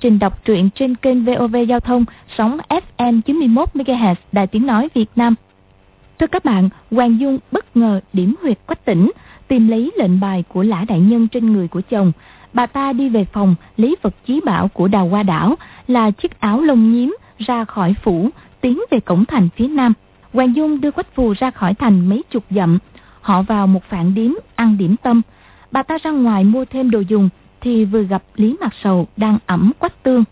trình đọc truyện trên kênh VOV Giao thông sóng FM 91 MHz Đài Tiếng nói Việt Nam. Thưa các bạn, Hoàng Dung bất ngờ điểm huyệt quách tỉnh, tìm lấy lệnh bài của lã đại nhân trên người của chồng. Bà ta đi về phòng lấy vật chí bảo của đào hoa đảo là chiếc áo lông nhím ra khỏi phủ, tiến về cổng thành phía nam. Hoàng Dung đưa quách phù ra khỏi thành mấy chục dặm. Họ vào một phản điếm ăn điểm tâm. Bà ta ra ngoài mua thêm đồ dùng thì vừa gặp Lý Mạc Sầu đang ẩm quách tương.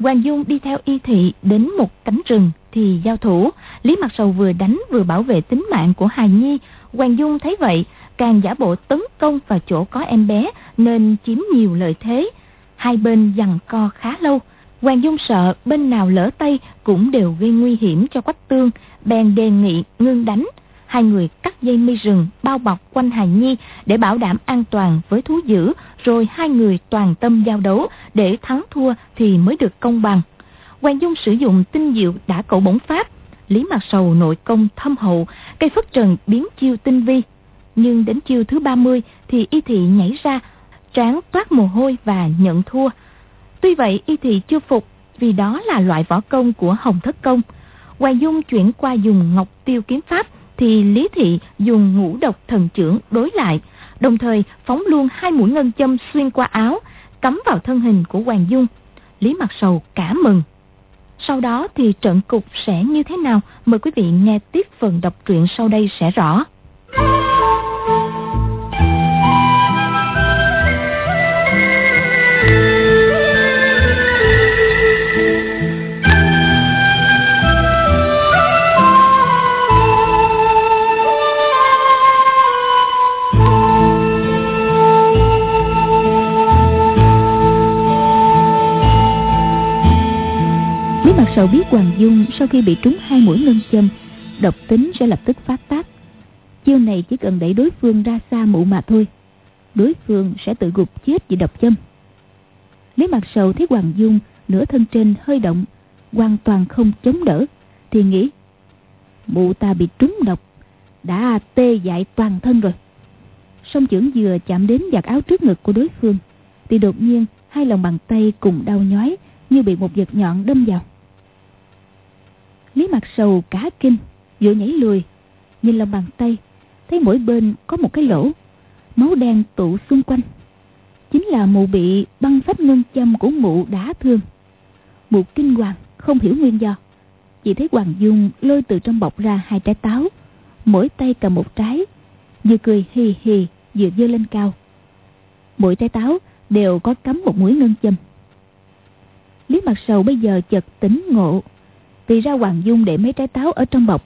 Hoàng Dung đi theo y thị đến một cánh rừng thì giao thủ. Lý Mạc Sầu vừa đánh vừa bảo vệ tính mạng của Hài Nhi. Hoàng Dung thấy vậy, càng giả bộ tấn công vào chỗ có em bé nên chiếm nhiều lợi thế. Hai bên giằng co khá lâu. Hoàng Dung sợ bên nào lỡ tay cũng đều gây nguy hiểm cho Quách Tương, bèn đề nghị ngưng đánh. Hai người cắt dây mây rừng bao bọc quanh Hài Nhi để bảo đảm an toàn với thú dữ, rồi hai người toàn tâm giao đấu để thắng thua thì mới được công bằng. Hoàng Dung sử dụng tinh diệu đã cậu bổng pháp, Lý Mạc Sầu nội công thâm hậu, cây phất trần biến chiêu tinh vi. Nhưng đến chiêu thứ 30 thì y thị nhảy ra, trán toát mồ hôi và nhận thua. Tuy vậy y thị chưa phục vì đó là loại võ công của Hồng Thất Công. Hoàng Dung chuyển qua dùng Ngọc Tiêu Kiếm Pháp thì Lý Thị dùng ngũ độc thần trưởng đối lại, đồng thời phóng luôn hai mũi ngân châm xuyên qua áo, cắm vào thân hình của Hoàng Dung. Lý Mặt Sầu cả mừng. Sau đó thì trận cục sẽ như thế nào? Mời quý vị nghe tiếp phần đọc truyện sau đây sẽ rõ. mặt sầu biết Hoàng Dung sau khi bị trúng hai mũi ngân châm, độc tính sẽ lập tức phát tác. Chiêu này chỉ cần đẩy đối phương ra xa mụ mà thôi. Đối phương sẽ tự gục chết vì độc châm. Lý mặt sầu thấy Hoàng Dung nửa thân trên hơi động, hoàn toàn không chống đỡ, thì nghĩ mụ ta bị trúng độc, đã tê dại toàn thân rồi. Song trưởng vừa chạm đến giặt áo trước ngực của đối phương, thì đột nhiên hai lòng bàn tay cùng đau nhói như bị một vật nhọn đâm vào. Lý mặt sầu cả kinh Vừa nhảy lùi. Nhìn lòng bàn tay, Thấy mỗi bên có một cái lỗ, Máu đen tụ xung quanh. Chính là mụ bị băng phách ngân châm của mụ đã thương. Mụ kinh hoàng, Không hiểu nguyên do. Chỉ thấy Hoàng Dung lôi từ trong bọc ra hai trái táo, Mỗi tay cầm một trái, Vừa cười hì hì, Vừa dơ lên cao. Mỗi trái táo đều có cắm một mũi ngân châm. Lý mặt sầu bây giờ chợt tỉnh ngộ vì ra Hoàng Dung để mấy trái táo ở trong bọc.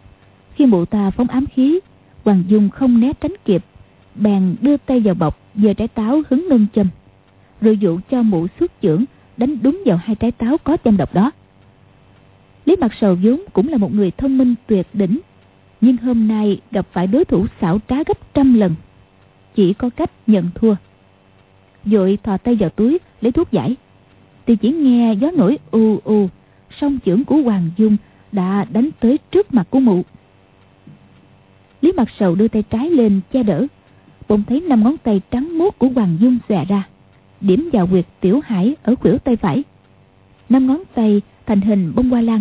Khi mụ ta phóng ám khí, Hoàng Dung không né tránh kịp, Bèn đưa tay vào bọc Giờ trái táo hứng nâng châm. Rồi dụ cho mụ xuất trưởng, Đánh đúng vào hai trái táo có châm độc đó. Lý Mặt Sầu vốn cũng là một người thông minh tuyệt đỉnh, Nhưng hôm nay gặp phải đối thủ xảo trá gấp trăm lần. Chỉ có cách nhận thua. Dội thò tay vào túi, lấy thuốc giải. Thì chỉ nghe gió nổi u u song chưởng của Hoàng Dung đã đánh tới trước mặt của mụ. Lý Mặt Sầu đưa tay trái lên che đỡ, bỗng thấy năm ngón tay trắng muốt của Hoàng Dung xòe ra, điểm vào quyệt tiểu hải ở khuỷu tay phải. Năm ngón tay thành hình bông hoa lan,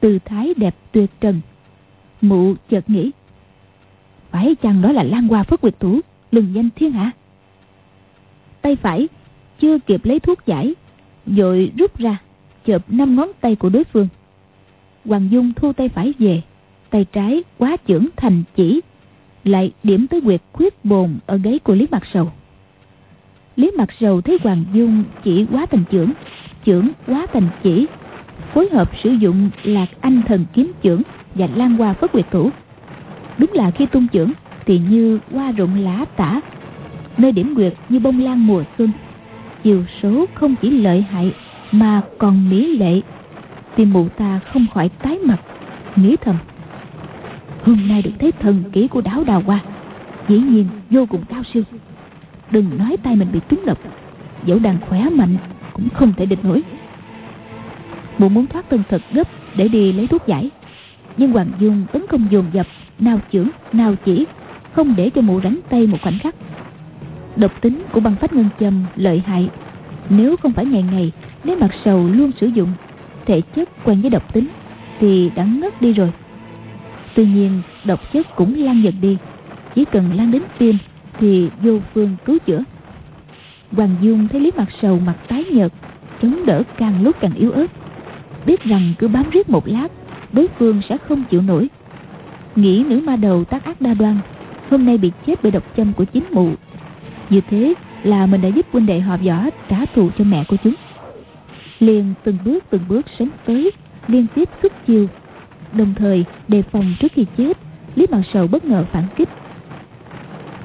từ thái đẹp tuyệt trần. Mụ chợt nghĩ, phải chăng đó là lan hoa phất quyệt thủ, lừng danh thiên hạ? Tay phải chưa kịp lấy thuốc giải, rồi rút ra chợp năm ngón tay của đối phương. Hoàng dung thu tay phải về, tay trái quá chưởng thành chỉ, lại điểm tới quyệt khuyết bồn ở gáy của lý mặt sầu. Lý mặt sầu thấy hoàng dung chỉ quá thành chưởng chưởng quá thành chỉ, phối hợp sử dụng lạc anh thần kiếm chưởng và lan hoa phất quyệt thủ. Đúng là khi tung chưởng thì như hoa rụng lá tả, nơi điểm quyệt như bông lan mùa xuân. Chiều số không chỉ lợi hại mà còn mỹ lệ tim mụ ta không khỏi tái mặt, nghĩ thầm. Hôm nay được thấy thần kỹ của đáo đào hoa, dĩ nhiên vô cùng cao siêu. Đừng nói tay mình bị trúng độc, dẫu đang khỏe mạnh cũng không thể địch nổi. Mụ muốn thoát thân thật gấp để đi lấy thuốc giải. Nhưng hoàng dung tấn công dồn dập, nào chưởng nào chỉ, không để cho mụ rảnh tay một khoảnh khắc. Độc tính của băng phách ngân châm lợi hại, nếu không phải ngày ngày Lý Mặt Sầu luôn sử dụng Thể chất quen với độc tính, Thì đã ngất đi rồi. Tuy nhiên, độc chất cũng lan dần đi. Chỉ cần lan đến tim, Thì vô phương cứu chữa. Hoàng Dung thấy Lý Mặt Sầu mặt tái nhợt, Chống đỡ càng lúc càng yếu ớt. Biết rằng cứ bám riết một lát, Đối phương sẽ không chịu nổi. Nghĩ nữ ma đầu tác ác đa đoan, Hôm nay bị chết bởi độc châm của chính mụ. Như thế là mình đã giúp huynh đệ họ võ trả thù cho mẹ của chúng liền từng bước từng bước sánh tới liên tiếp xuất chiêu đồng thời, đề phòng trước khi chết, lý mặt sầu bất ngờ phản kích.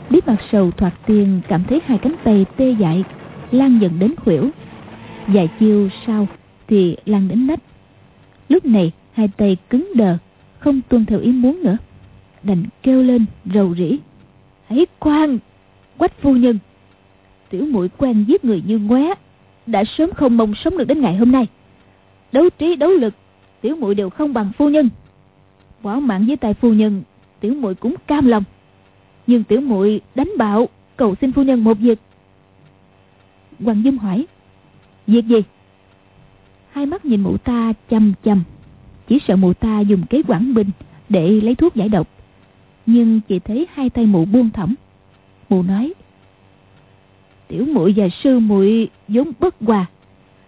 Lý mặt sầu thoạt tiên cảm thấy hai cánh tay tê dại, lan dần đến khuỷu. Vài chiêu sau thì lan đến nách. Lúc này, hai tay cứng đờ, không tuân theo ý muốn nữa. Đành kêu lên, rầu rĩ. Hãy khoan, quách phu nhân. Tiểu mũi quen giết người như ngoé đã sớm không mong sống được đến ngày hôm nay. Đấu trí, đấu lực, tiểu muội đều không bằng phu nhân. Bỏ mạng với tay phu nhân, tiểu muội cũng cam lòng. Nhưng tiểu muội đánh bạo, cầu xin phu nhân một việc. Hoàng dung hỏi, việc gì? Hai mắt nhìn mụ ta chăm chăm, chỉ sợ mụ ta dùng kế quảng binh để lấy thuốc giải độc. Nhưng chỉ thấy hai tay mụ buông thõng. Mụ nói tiểu muội và sư muội vốn bất hòa.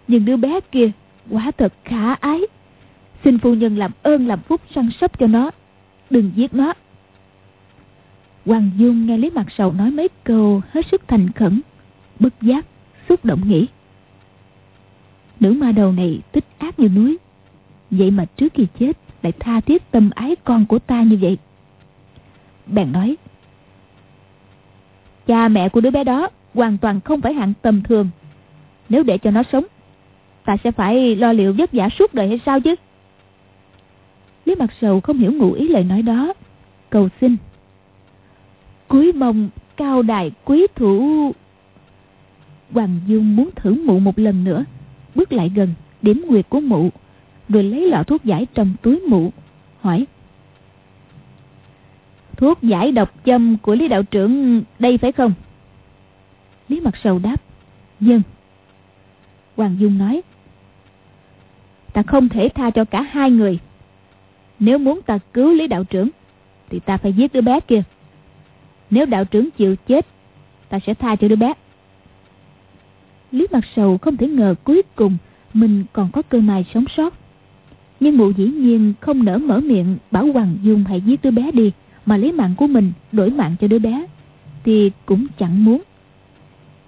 Nhưng đứa bé kia quả thật khả ái. Xin phu nhân làm ơn làm phúc săn sóc cho nó. Đừng giết nó. Hoàng dung nghe lý mặt sầu nói mấy câu hết sức thành khẩn, bất giác, xúc động nghĩ. Nữ ma đầu này tích ác như núi. Vậy mà trước khi chết lại tha thiết tâm ái con của ta như vậy. Bèn nói, cha mẹ của đứa bé đó hoàn toàn không phải hạng tầm thường. Nếu để cho nó sống, ta sẽ phải lo liệu vất vả suốt đời hay sao chứ? Lý mặt sầu không hiểu ngụ ý lời nói đó. Cầu xin. Cúi mông cao đài quý thủ. Hoàng dung muốn thử mụ một lần nữa. Bước lại gần, điểm nguyệt của mụ, rồi lấy lọ thuốc giải trong túi mụ, hỏi. Thuốc giải độc châm của lý đạo trưởng đây phải không? Lý Mặt Sầu đáp Dân Hoàng Dung nói, Ta không thể tha cho cả hai người. Nếu muốn ta cứu Lý Đạo trưởng, Thì ta phải giết đứa bé kia. Nếu đạo trưởng chịu chết, Ta sẽ tha cho đứa bé. Lý Mặt Sầu không thể ngờ cuối cùng Mình còn có cơ may sống sót. Nhưng mụ dĩ nhiên không nỡ mở miệng Bảo Hoàng Dung hãy giết đứa bé đi, Mà lấy mạng của mình đổi mạng cho đứa bé, Thì cũng chẳng muốn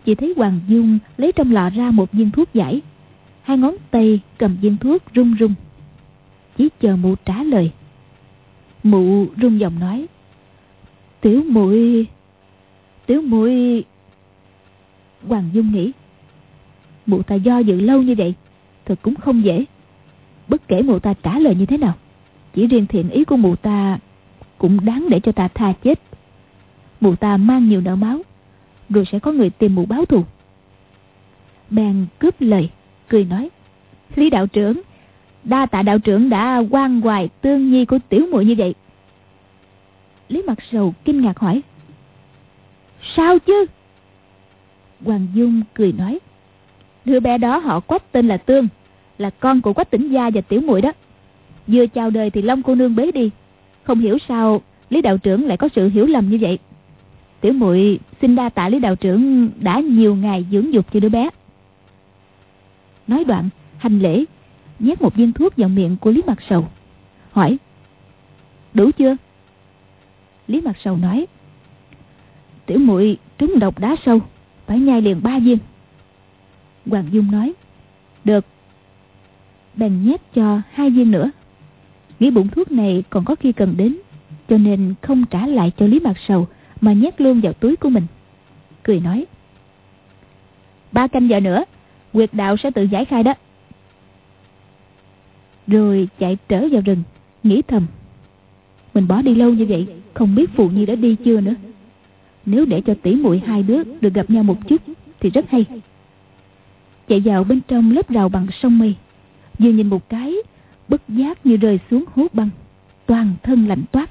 chỉ thấy Hoàng Dung lấy trong lọ ra một viên thuốc giải. Hai ngón tay cầm viên thuốc rung rung Chỉ chờ mụ trả lời. Mụ rung giọng nói. Tiểu muội Tiểu muội. Hoàng Dung nghĩ. Mụ ta do dự lâu như vậy, Thật cũng không dễ. Bất kể mụ ta trả lời như thế nào, Chỉ riêng thiện ý của mụ ta Cũng đáng để cho ta tha chết. Mụ ta mang nhiều nợ máu rồi sẽ có người tìm mụ báo thù. Bèn cướp lời, cười nói, lý đạo trưởng, đa tạ đạo trưởng đã quan hoài tương nhi của tiểu muội như vậy. Lý mặt sầu kinh ngạc hỏi, sao chứ? Hoàng dung cười nói, đứa bé đó họ quách tên là tương, là con của quách tỉnh gia và tiểu muội đó. Vừa chào đời thì long cô nương bế đi. Không hiểu sao lý đạo trưởng lại có sự hiểu lầm như vậy tiểu muội, xin đa tạ lý đạo trưởng đã nhiều ngày dưỡng dục cho đứa bé. Nói đoạn, hành lễ, nhét một viên thuốc vào miệng của lý mặt sầu. Hỏi, đủ chưa? Lý mặt sầu nói, tiểu muội, trúng độc đá sâu, phải nhai liền ba viên. Hoàng dung nói, được. Bèn nhét cho hai viên nữa. Nghĩ bụng thuốc này còn có khi cần đến, cho nên không trả lại cho lý mặt sầu mà nhét luôn vào túi của mình. Cười nói, ba canh giờ nữa quyệt đạo sẽ tự giải khai đó. Rồi chạy trở vào rừng, nghĩ thầm, mình bỏ đi lâu như vậy, không biết phụ nhi đã đi chưa nữa. Nếu để cho tỷ muội hai đứa được gặp nhau một chút thì rất hay. Chạy vào bên trong lớp rào bằng sông mây, vừa nhìn một cái, bất giác như rơi xuống hố băng, toàn thân lạnh toát.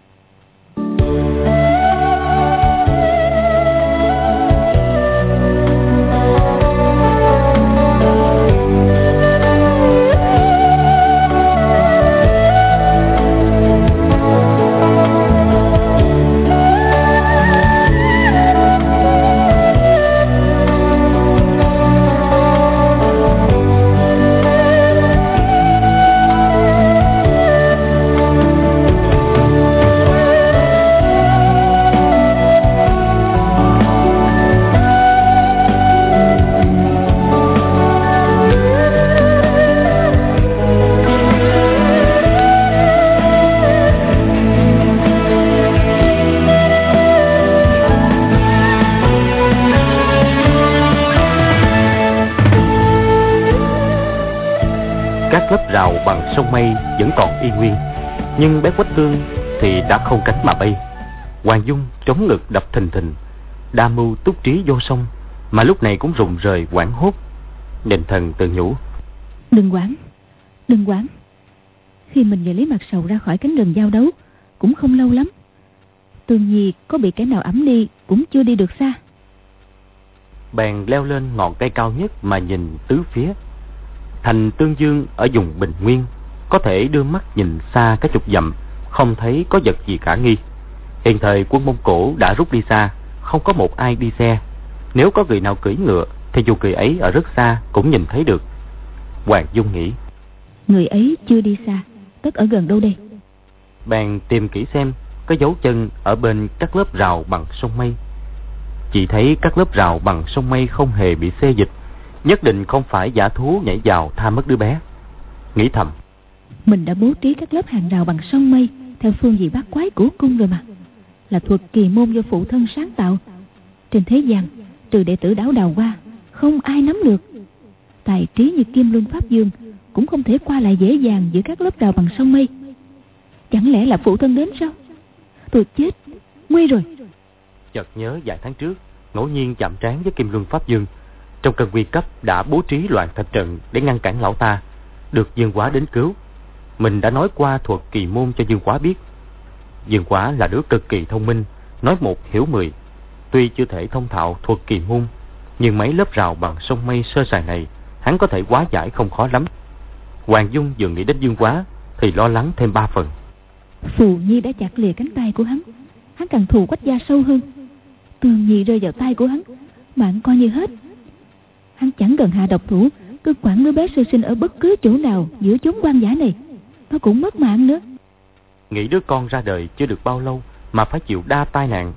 Không cánh mà bay. Hoàng dung chống ngực đập thình thình. Đa mưu túc trí vô sông mà lúc này cũng rùng rời quảng hốt. Định thần tự nhủ đừng quản đừng quản khi mình và lý mặt sầu ra khỏi cánh rừng giao đấu cũng không lâu lắm tương nhi có bị kẻ nào ẩm đi cũng chưa đi được xa. Bèn leo lên ngọn cây cao nhất mà nhìn tứ phía. Thành tương dương ở vùng bình nguyên có thể đưa mắt nhìn xa cái chục dặm không thấy có vật gì khả nghi. Hiện thời quân mông cổ đã rút đi xa không có một ai đi xe. Nếu có người nào cưỡi ngựa thì dù người ấy ở rất xa cũng nhìn thấy được. Hoàng dung nghĩ. Người ấy chưa đi xa tất ở gần đâu đây? Bèn tìm kỹ xem có dấu chân ở bên các lớp rào bằng sông mây. Chỉ thấy các lớp rào bằng sông mây không hề bị xê dịch nhất định không phải giả thú nhảy vào tha mất đứa bé. Nghĩ thầm mình đã bố trí các lớp hàng rào bằng sông mây theo phương vị bát quái của cung rồi mà. Là thuật kỳ môn do phụ thân sáng tạo. Trên thế gian trừ đệ tử đảo đào qua, không ai nắm được. Tài trí như kim luân pháp dương cũng không thể qua lại dễ dàng giữa các lớp rào bằng sông mây. Chẳng lẽ là phụ thân đến sao? Tôi chết, nguy rồi. Chợt nhớ vài tháng trước, ngẫu nhiên chạm trán với kim luân pháp dương. Trong cơn nguy cấp đã bố trí loạn thạch trận để ngăn cản lão ta, được dương quá đến cứu mình đã nói qua thuật kỳ môn cho dương quá biết. Dương quá là đứa cực kỳ thông minh, nói một hiểu mười. Tuy chưa thể thông thạo thuật kỳ môn, nhưng mấy lớp rào bằng sông mây sơ sài này, hắn có thể quá giải không khó lắm. Hoàng dung vừa nghĩ đến dương quá, thì lo lắng thêm ba phần. Phù nhi đã chặt lìa cánh tay của hắn. Hắn càng thù quách gia sâu hơn. Tường nhi rơi vào tay của hắn mạng coi như hết. Hắn chẳng cần hạ độc thủ, cứ quản đứa bé sơ sinh ở bất cứ chỗ nào giữa chốn quan giả này nó cũng mất mạng nữa. Nghĩ đứa con ra đời chưa được bao lâu mà phải chịu đa tai nạn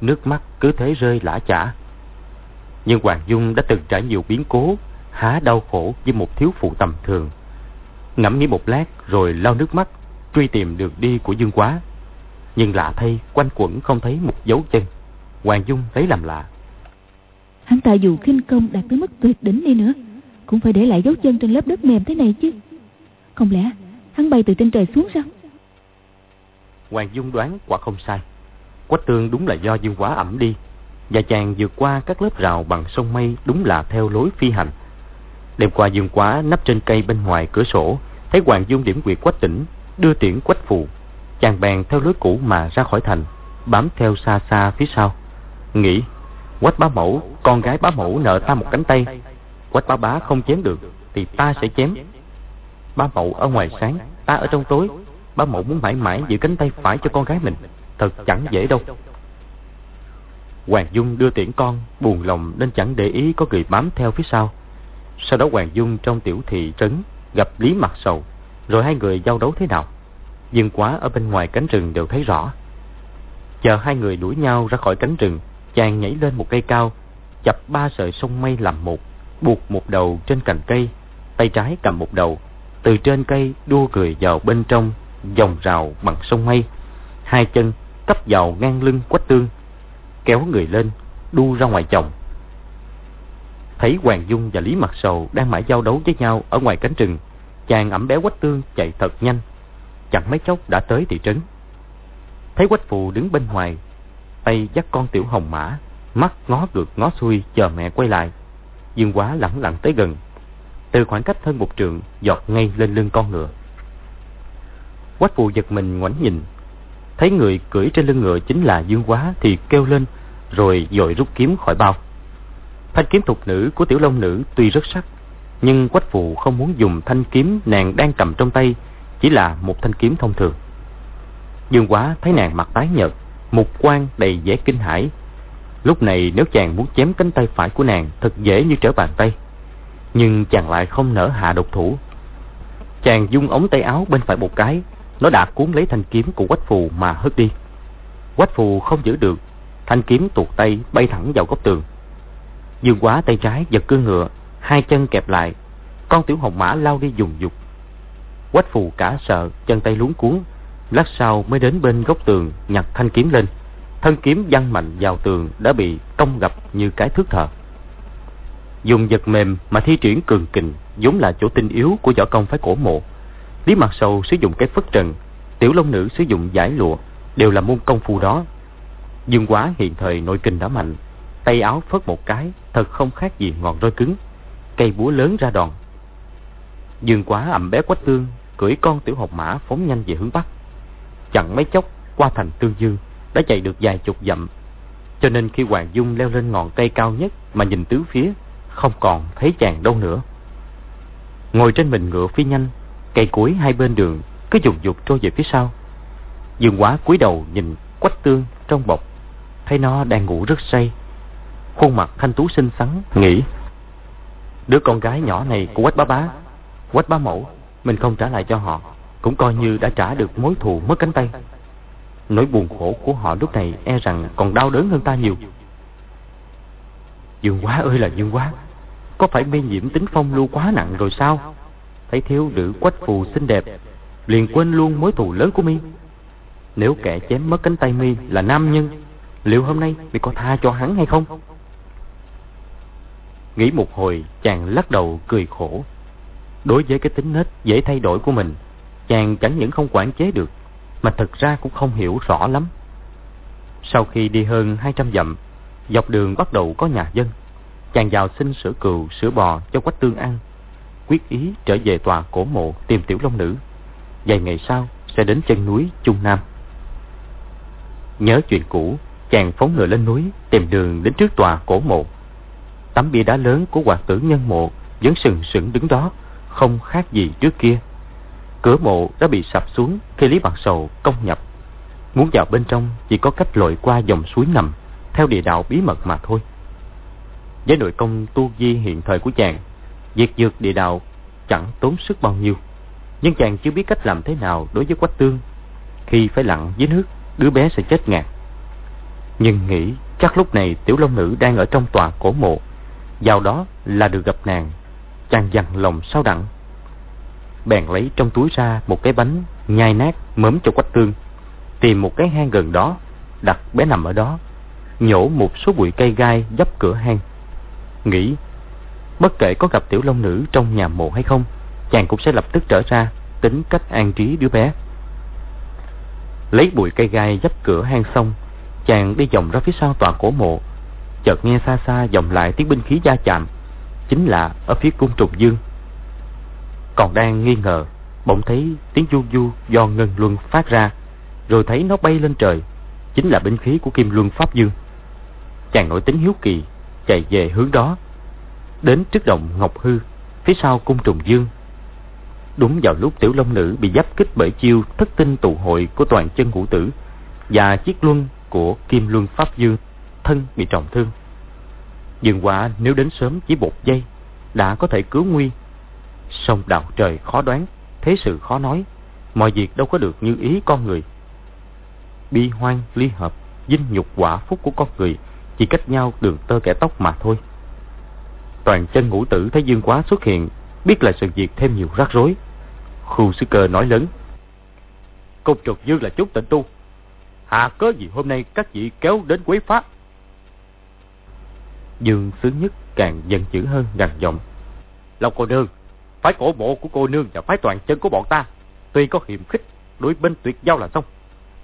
nước mắt cứ thế rơi lã chả. Nhưng hoàng dung đã từng trải nhiều biến cố há đau khổ với một thiếu phụ tầm thường. Ngẫm nghĩ một lát rồi lau nước mắt truy tìm đường đi của dương quá. Nhưng lạ thay quanh quẩn không thấy một dấu chân. Hoàng dung thấy làm lạ. Hắn ta dù khinh công đạt tới mức tuyệt đỉnh đi nữa cũng phải để lại dấu chân trên lớp đất mềm thế này chứ. Không lẽ hắn bay từ trên trời xuống sao? Hoàng dung đoán quả không sai. Quách tương đúng là do dương quá ẩm đi, và chàng vượt qua các lớp rào bằng sông mây đúng là theo lối phi hành. Đêm qua dương quá nấp trên cây bên ngoài cửa sổ, thấy hoàng dung điểm quyệt quách tỉnh, đưa tiễn quách phù chàng bèn theo lối cũ mà ra khỏi thành, bám theo xa xa phía sau. Nghĩ, quách bá mẫu, con gái bá mẫu nợ ta một cánh tay. Quách bá bá không chém được, thì ta sẽ chém. Ba mậu ở ngoài sáng, ta ở trong tối. Ba mậu muốn mãi mãi giữ cánh tay phải cho con gái mình, thật chẳng dễ đâu. Hoàng dung đưa tiễn con, buồn lòng nên chẳng để ý có người bám theo phía sau. Sau đó hoàng dung trong tiểu thị trấn gặp lý mặt sầu, rồi hai người giao đấu thế nào? Dương quá ở bên ngoài cánh rừng đều thấy rõ. Chờ hai người đuổi nhau ra khỏi cánh rừng, chàng nhảy lên một cây cao, chập ba sợi sông mây làm một, buộc một đầu trên cành cây, tay trái cầm một đầu từ trên cây đua người vào bên trong, dòng rào bằng sông mây. Hai chân cấp vào ngang lưng quách tương, kéo người lên, đu ra ngoài chồng. Thấy hoàng dung và lý mặt sầu đang mãi giao đấu với nhau ở ngoài cánh rừng, chàng ẩm bé quách tương chạy thật nhanh. Chẳng mấy chốc đã tới thị trấn. Thấy quách phù đứng bên ngoài, tay dắt con tiểu hồng mã, mắt ngó ngược ngó xuôi chờ mẹ quay lại. Dương quá lẳng lặng tới gần từ khoảng cách hơn một trượng, giọt ngay lên lưng con ngựa. Quách phù giật mình ngoảnh nhìn. Thấy người cưỡi trên lưng ngựa chính là dương quá thì kêu lên, rồi dội rút kiếm khỏi bao. Thanh kiếm thục nữ của tiểu long nữ tuy rất sắc, nhưng quách phù không muốn dùng thanh kiếm nàng đang cầm trong tay, chỉ là một thanh kiếm thông thường. Dương quá thấy nàng mặt tái nhợt, mục quan đầy vẻ kinh hãi. Lúc này nếu chàng muốn chém cánh tay phải của nàng, thật dễ như trở bàn tay nhưng chàng lại không nỡ hạ độc thủ. Chàng dung ống tay áo bên phải một cái, nó đã cuốn lấy thanh kiếm của quách phù mà hất đi. Quách phù không giữ được, thanh kiếm tuột tay bay thẳng vào góc tường. Dương quá tay trái giật cương ngựa, hai chân kẹp lại, con tiểu hồng mã lao đi dùng dục. Quách phù cả sợ, chân tay luống cuốn, lát sau mới đến bên góc tường, nhặt thanh kiếm lên. Thân kiếm văng mạnh vào tường đã bị cong gập như cái thước thờ dùng vật mềm mà thi triển cường kình vốn là chỗ tinh yếu của võ công phái cổ mộ. Lý Mặt Sầu sử dụng cái phất trần, Tiểu Long Nữ sử dụng giải lụa, đều là môn công phu đó. Dương Quá hiện thời nội kinh đã mạnh, tay áo phất một cái, thật không khác gì ngọn roi cứng, cây búa lớn ra đòn. Dương Quá ẩm bé quách tương, cưỡi con tiểu học mã phóng nhanh về hướng bắc. Chẳng mấy chốc qua thành Tương Dương, đã chạy được vài chục dặm. Cho nên khi Hoàng Dung leo lên ngọn cây cao nhất mà nhìn tứ phía, không còn thấy chàng đâu nữa. Ngồi trên mình ngựa phi nhanh, cây cối hai bên đường cứ dùng dục trôi về phía sau. Dương quá cúi đầu nhìn quách tương trong bọc, thấy nó đang ngủ rất say. Khuôn mặt thanh tú xinh xắn, nghĩ Đứa con gái nhỏ này của quách bá bá, quách bá mẫu, mình không trả lại cho họ, cũng coi như đã trả được mối thù mất cánh tay. Nỗi buồn khổ của họ lúc này e rằng còn đau đớn hơn ta nhiều. Dương quá ơi là dương quá, có phải mê nhiễm tính phong lưu quá nặng rồi sao? Thấy thiếu nữ quách phù xinh đẹp, liền quên luôn mối thù lớn của mi. Nếu kẻ chém mất cánh tay mi là nam nhân, liệu hôm nay mi có tha cho hắn hay không? Nghĩ một hồi, chàng lắc đầu cười khổ. Đối với cái tính nết dễ thay đổi của mình, chàng chẳng những không quản chế được, mà thật ra cũng không hiểu rõ lắm. Sau khi đi hơn 200 dặm, dọc đường bắt đầu có nhà dân. Chàng vào xin sữa cừu, sữa bò cho quách tương ăn. Quyết ý trở về tòa cổ mộ tìm tiểu long nữ. Vài ngày sau sẽ đến chân núi Trung Nam. Nhớ chuyện cũ, chàng phóng ngựa lên núi tìm đường đến trước tòa cổ mộ. Tấm bia đá lớn của hoàng tử nhân mộ vẫn sừng sững đứng đó, không khác gì trước kia. Cửa mộ đã bị sập xuống khi Lý Bạc Sầu công nhập. Muốn vào bên trong chỉ có cách lội qua dòng suối nằm, theo địa đạo bí mật mà thôi. Với nội công tu di hiện thời của chàng, việc dược địa đạo chẳng tốn sức bao nhiêu. Nhưng chàng chưa biết cách làm thế nào đối với quách tương. Khi phải lặn dưới nước, đứa bé sẽ chết ngạt. Nhưng nghĩ chắc lúc này tiểu long nữ đang ở trong tòa cổ mộ. Vào đó là được gặp nàng. Chàng dằn lòng sao đặng bèn lấy trong túi ra một cái bánh nhai nát mớm cho quách tương tìm một cái hang gần đó đặt bé nằm ở đó nhổ một số bụi cây gai dấp cửa hang nghĩ bất kể có gặp tiểu long nữ trong nhà mộ hay không chàng cũng sẽ lập tức trở ra tính cách an trí đứa bé. Lấy bụi cây gai dấp cửa hang xong chàng đi vòng ra phía sau tòa cổ mộ. Chợt nghe xa xa vọng lại tiếng binh khí gia chạm chính là ở phía cung trùng dương. Còn đang nghi ngờ, bỗng thấy tiếng du du do ngân luân phát ra, rồi thấy nó bay lên trời, chính là binh khí của Kim Luân Pháp Dương. Chàng nổi tính hiếu kỳ, chạy về hướng đó, đến trước động Ngọc Hư, phía sau cung trùng dương. Đúng vào lúc tiểu long nữ bị giáp kích bởi chiêu thất tinh tụ hội của toàn chân ngũ tử và chiếc luân của Kim Luân Pháp Dương, thân bị trọng thương. Dương quả nếu đến sớm chỉ một giây, đã có thể cứu nguy Song đạo trời khó đoán, thế sự khó nói, mọi việc đâu có được như ý con người. Bi hoang, ly hợp, dinh nhục quả phúc của con người chỉ cách nhau đường tơ kẻ tóc mà thôi. Toàn chân ngũ tử thấy Dương Quá xuất hiện, biết là sự việc thêm nhiều rắc rối. Khu sư cơ nói lớn. Công trục Dương là chút tịnh tu. Hà cớ gì hôm nay các vị kéo đến quấy phá. Dương sướng nhất càng dần chữ hơn gằn giọng. Long cô nương, phái cổ bộ của cô nương và phái toàn chân của bọn ta tuy có hiểm khích đối bên tuyệt giao là xong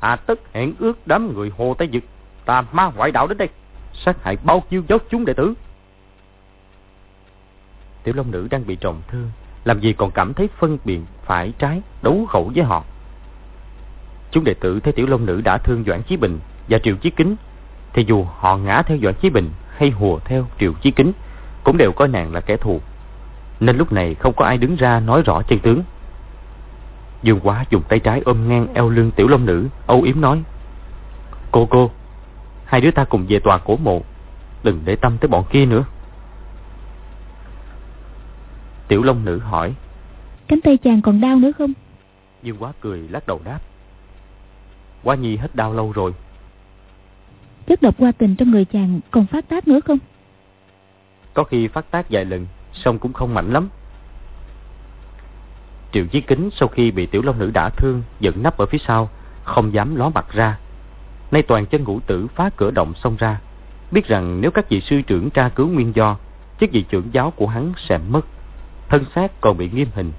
à tất hẹn ước đám người hồ tây dực tà ma ngoại đạo đến đây sát hại bao nhiêu giáo chúng đệ tử tiểu long nữ đang bị trọng thương làm gì còn cảm thấy phân biệt phải trái đấu khẩu với họ chúng đệ tử thấy tiểu long nữ đã thương doãn chí bình và triệu chí kính thì dù họ ngã theo doãn chí bình hay hùa theo triệu chí kính cũng đều coi nàng là kẻ thù nên lúc này không có ai đứng ra nói rõ chân tướng. Dương quá dùng tay trái ôm ngang eo lưng tiểu long nữ, âu yếm nói. Cô cô, hai đứa ta cùng về tòa cổ mộ, đừng để tâm tới bọn kia nữa. Tiểu long nữ hỏi. Cánh tay chàng còn đau nữa không? Dương quá cười lắc đầu đáp. Quá nhi hết đau lâu rồi. Chất độc qua tình trong người chàng còn phát tác nữa không? Có khi phát tác vài lần song cũng không mạnh lắm. Triệu Chí Kính sau khi bị Tiểu Long Nữ đả thương, giận nấp ở phía sau, không dám ló mặt ra. Nay toàn chân ngũ tử phá cửa động xông ra, biết rằng nếu các vị sư trưởng tra cứu nguyên do, chức vị trưởng giáo của hắn sẽ mất. thân xác còn bị nghiêm hình.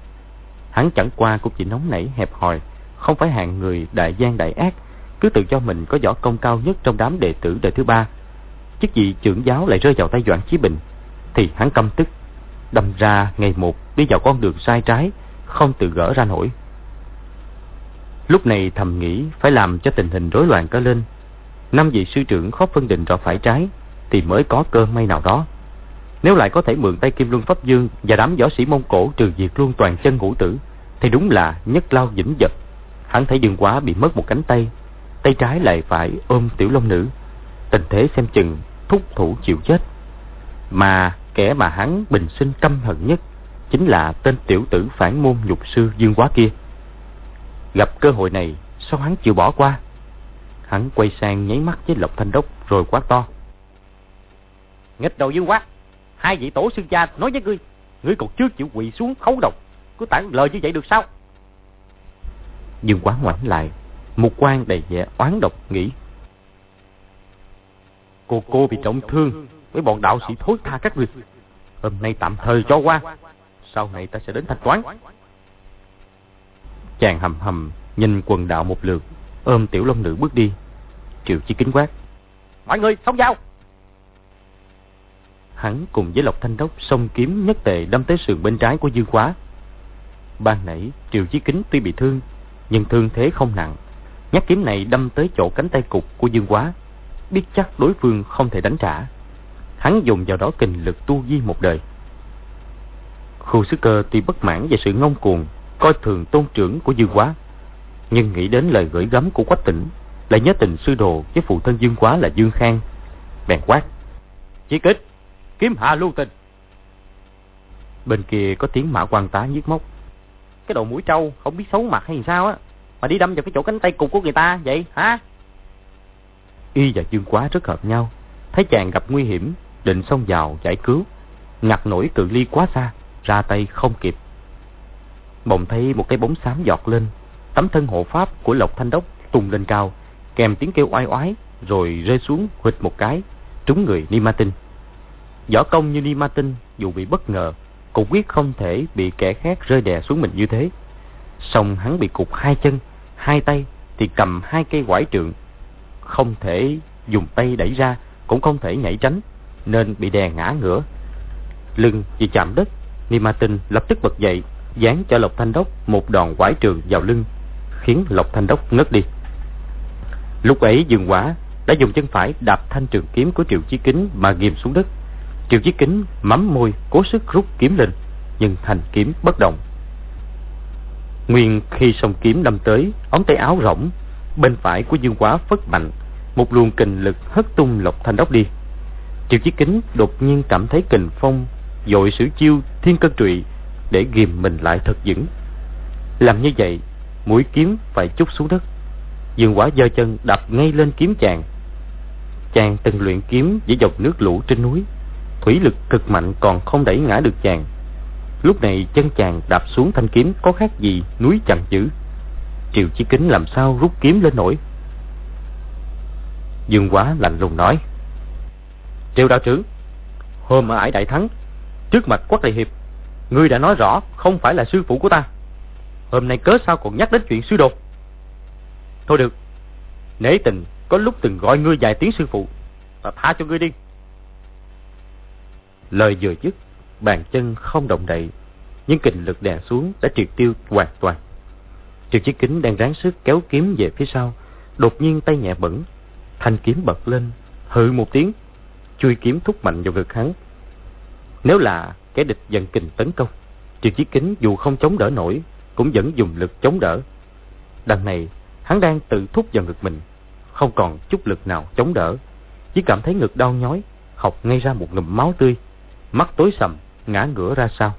Hắn chẳng qua cũng chỉ nóng nảy hẹp hòi, không phải hạng người đại gian đại ác, cứ tự cho mình có võ công cao nhất trong đám đệ tử đời thứ ba. Chức vị trưởng giáo lại rơi vào tay Doãn Chí Bình, thì hắn căm tức, đâm ra ngày một đi vào con đường sai trái, không tự gỡ ra nổi. Lúc này thầm nghĩ phải làm cho tình hình rối loạn có lên. Năm vị sư trưởng khó phân định rõ phải trái, thì mới có cơ may nào đó. Nếu lại có thể mượn tay Kim Luân Pháp Dương và đám võ sĩ Mông Cổ trừ diệt luôn toàn chân ngũ tử, thì đúng là nhất lao vĩnh vật. Hắn thấy Dương Quá bị mất một cánh tay, tay trái lại phải ôm tiểu long nữ. Tình thế xem chừng thúc thủ chịu chết. Mà kẻ mà hắn bình sinh căm hận nhất chính là tên tiểu tử phản môn nhục sư Dương Quá kia. Gặp cơ hội này, sao hắn chịu bỏ qua? Hắn quay sang nháy mắt với Lộc Thanh Đốc rồi quát to. Nghịch đầu Dương Quá, hai vị tổ sư cha nói với ngươi, ngươi còn chưa chịu quỳ xuống khấu đầu, cứ tản lời như vậy được sao? Dương Quá ngoảnh lại, một quan đầy vẻ oán độc nghĩ. Cô cô bị trọng thương, với bọn đạo sĩ thối tha các ngươi. Hôm nay tạm thời cho qua, sau này ta sẽ đến thanh toán. Chàng hầm hầm nhìn quần đạo một lượt, ôm tiểu long nữ bước đi. Triệu chí kính quát. Mọi người xông vào! Hắn cùng với Lộc Thanh Đốc xông kiếm nhất tề đâm tới sườn bên trái của Dương Quá. Ban nãy Triệu Chí Kính tuy bị thương, nhưng thương thế không nặng. Nhát kiếm này đâm tới chỗ cánh tay cục của Dương Quá, biết chắc đối phương không thể đánh trả. Hắn dùng vào đó kình lực tu di một đời. Khu sứ cơ tuy bất mãn về sự ngông cuồng, coi thường tôn trưởng của Dương Quá, nhưng nghĩ đến lời gửi gắm của Quách Tỉnh, lại nhớ tình sư đồ với phụ thân Dương Quá là Dương Khang, bèn quát: Chỉ kích, kiếm hạ lưu tình." Bên kia có tiếng mã quan tá nhức móc. Cái đầu mũi trâu không biết xấu mặt hay sao á, mà đi đâm vào cái chỗ cánh tay cục của người ta vậy hả? Y và Dương Quá rất hợp nhau, thấy chàng gặp nguy hiểm, định xông vào giải cứu, ngặt nổi cự ly quá xa, ra tay không kịp. Bỗng thấy một cái bóng xám giọt lên, tấm thân hộ pháp của Lộc Thanh Đốc tung lên cao, kèm tiếng kêu oai oái, rồi rơi xuống hụt một cái, trúng người Ni Ma Tinh. Võ công như Ni Ma Tinh, dù bị bất ngờ, cũng quyết không thể bị kẻ khác rơi đè xuống mình như thế. Song hắn bị cục hai chân, hai tay thì cầm hai cây quải trượng, không thể dùng tay đẩy ra, cũng không thể nhảy tránh, nên bị đè ngã ngửa. Lưng vì chạm đất, Ni Ma Tinh lập tức bật dậy, dán cho Lộc Thanh Đốc một đòn quải trường vào lưng, khiến Lộc Thanh Đốc ngất đi. Lúc ấy Dương Quả đã dùng chân phải đạp thanh trường kiếm của Triệu Chí Kính mà ghim xuống đất. Triệu Chí Kính mắm môi cố sức rút kiếm lên, nhưng thanh kiếm bất động. Nguyên khi song kiếm đâm tới, ống tay áo rỗng, bên phải của Dương Quá phất mạnh, một luồng kình lực hất tung Lộc Thanh Đốc đi. Triệu Chí Kính đột nhiên cảm thấy kình phong dội sử chiêu thiên cân trụy để ghìm mình lại thật vững. Làm như vậy, mũi kiếm phải chút xuống đất. Dương quả giơ chân đập ngay lên kiếm chàng. Chàng từng luyện kiếm với dọc nước lũ trên núi. Thủy lực cực mạnh còn không đẩy ngã được chàng. Lúc này chân chàng đạp xuống thanh kiếm có khác gì núi chằn chữ. Triệu Chí Kính làm sao rút kiếm lên nổi. Dương quá lạnh lùng nói. Triệu đạo trưởng, hôm ở ải đại thắng, trước mặt quắc đại hiệp, ngươi đã nói rõ không phải là sư phụ của ta. Hôm nay cớ sao còn nhắc đến chuyện sư đồ? Thôi được, nể tình có lúc từng gọi ngươi vài tiếng sư phụ, ta tha cho ngươi đi. Lời vừa dứt, bàn chân không động đậy, nhưng kình lực đè xuống đã triệt tiêu hoàn toàn. Triệu Chí Kính đang ráng sức kéo kiếm về phía sau, đột nhiên tay nhẹ bẩn, thanh kiếm bật lên, hự một tiếng, chui kiếm thúc mạnh vào ngực hắn. Nếu là kẻ địch dần kình tấn công, Triệu Chí Kính dù không chống đỡ nổi, cũng vẫn dùng lực chống đỡ. Đằng này, hắn đang tự thúc vào ngực mình, không còn chút lực nào chống đỡ, chỉ cảm thấy ngực đau nhói, học ngay ra một ngụm máu tươi, mắt tối sầm, ngã ngửa ra sau.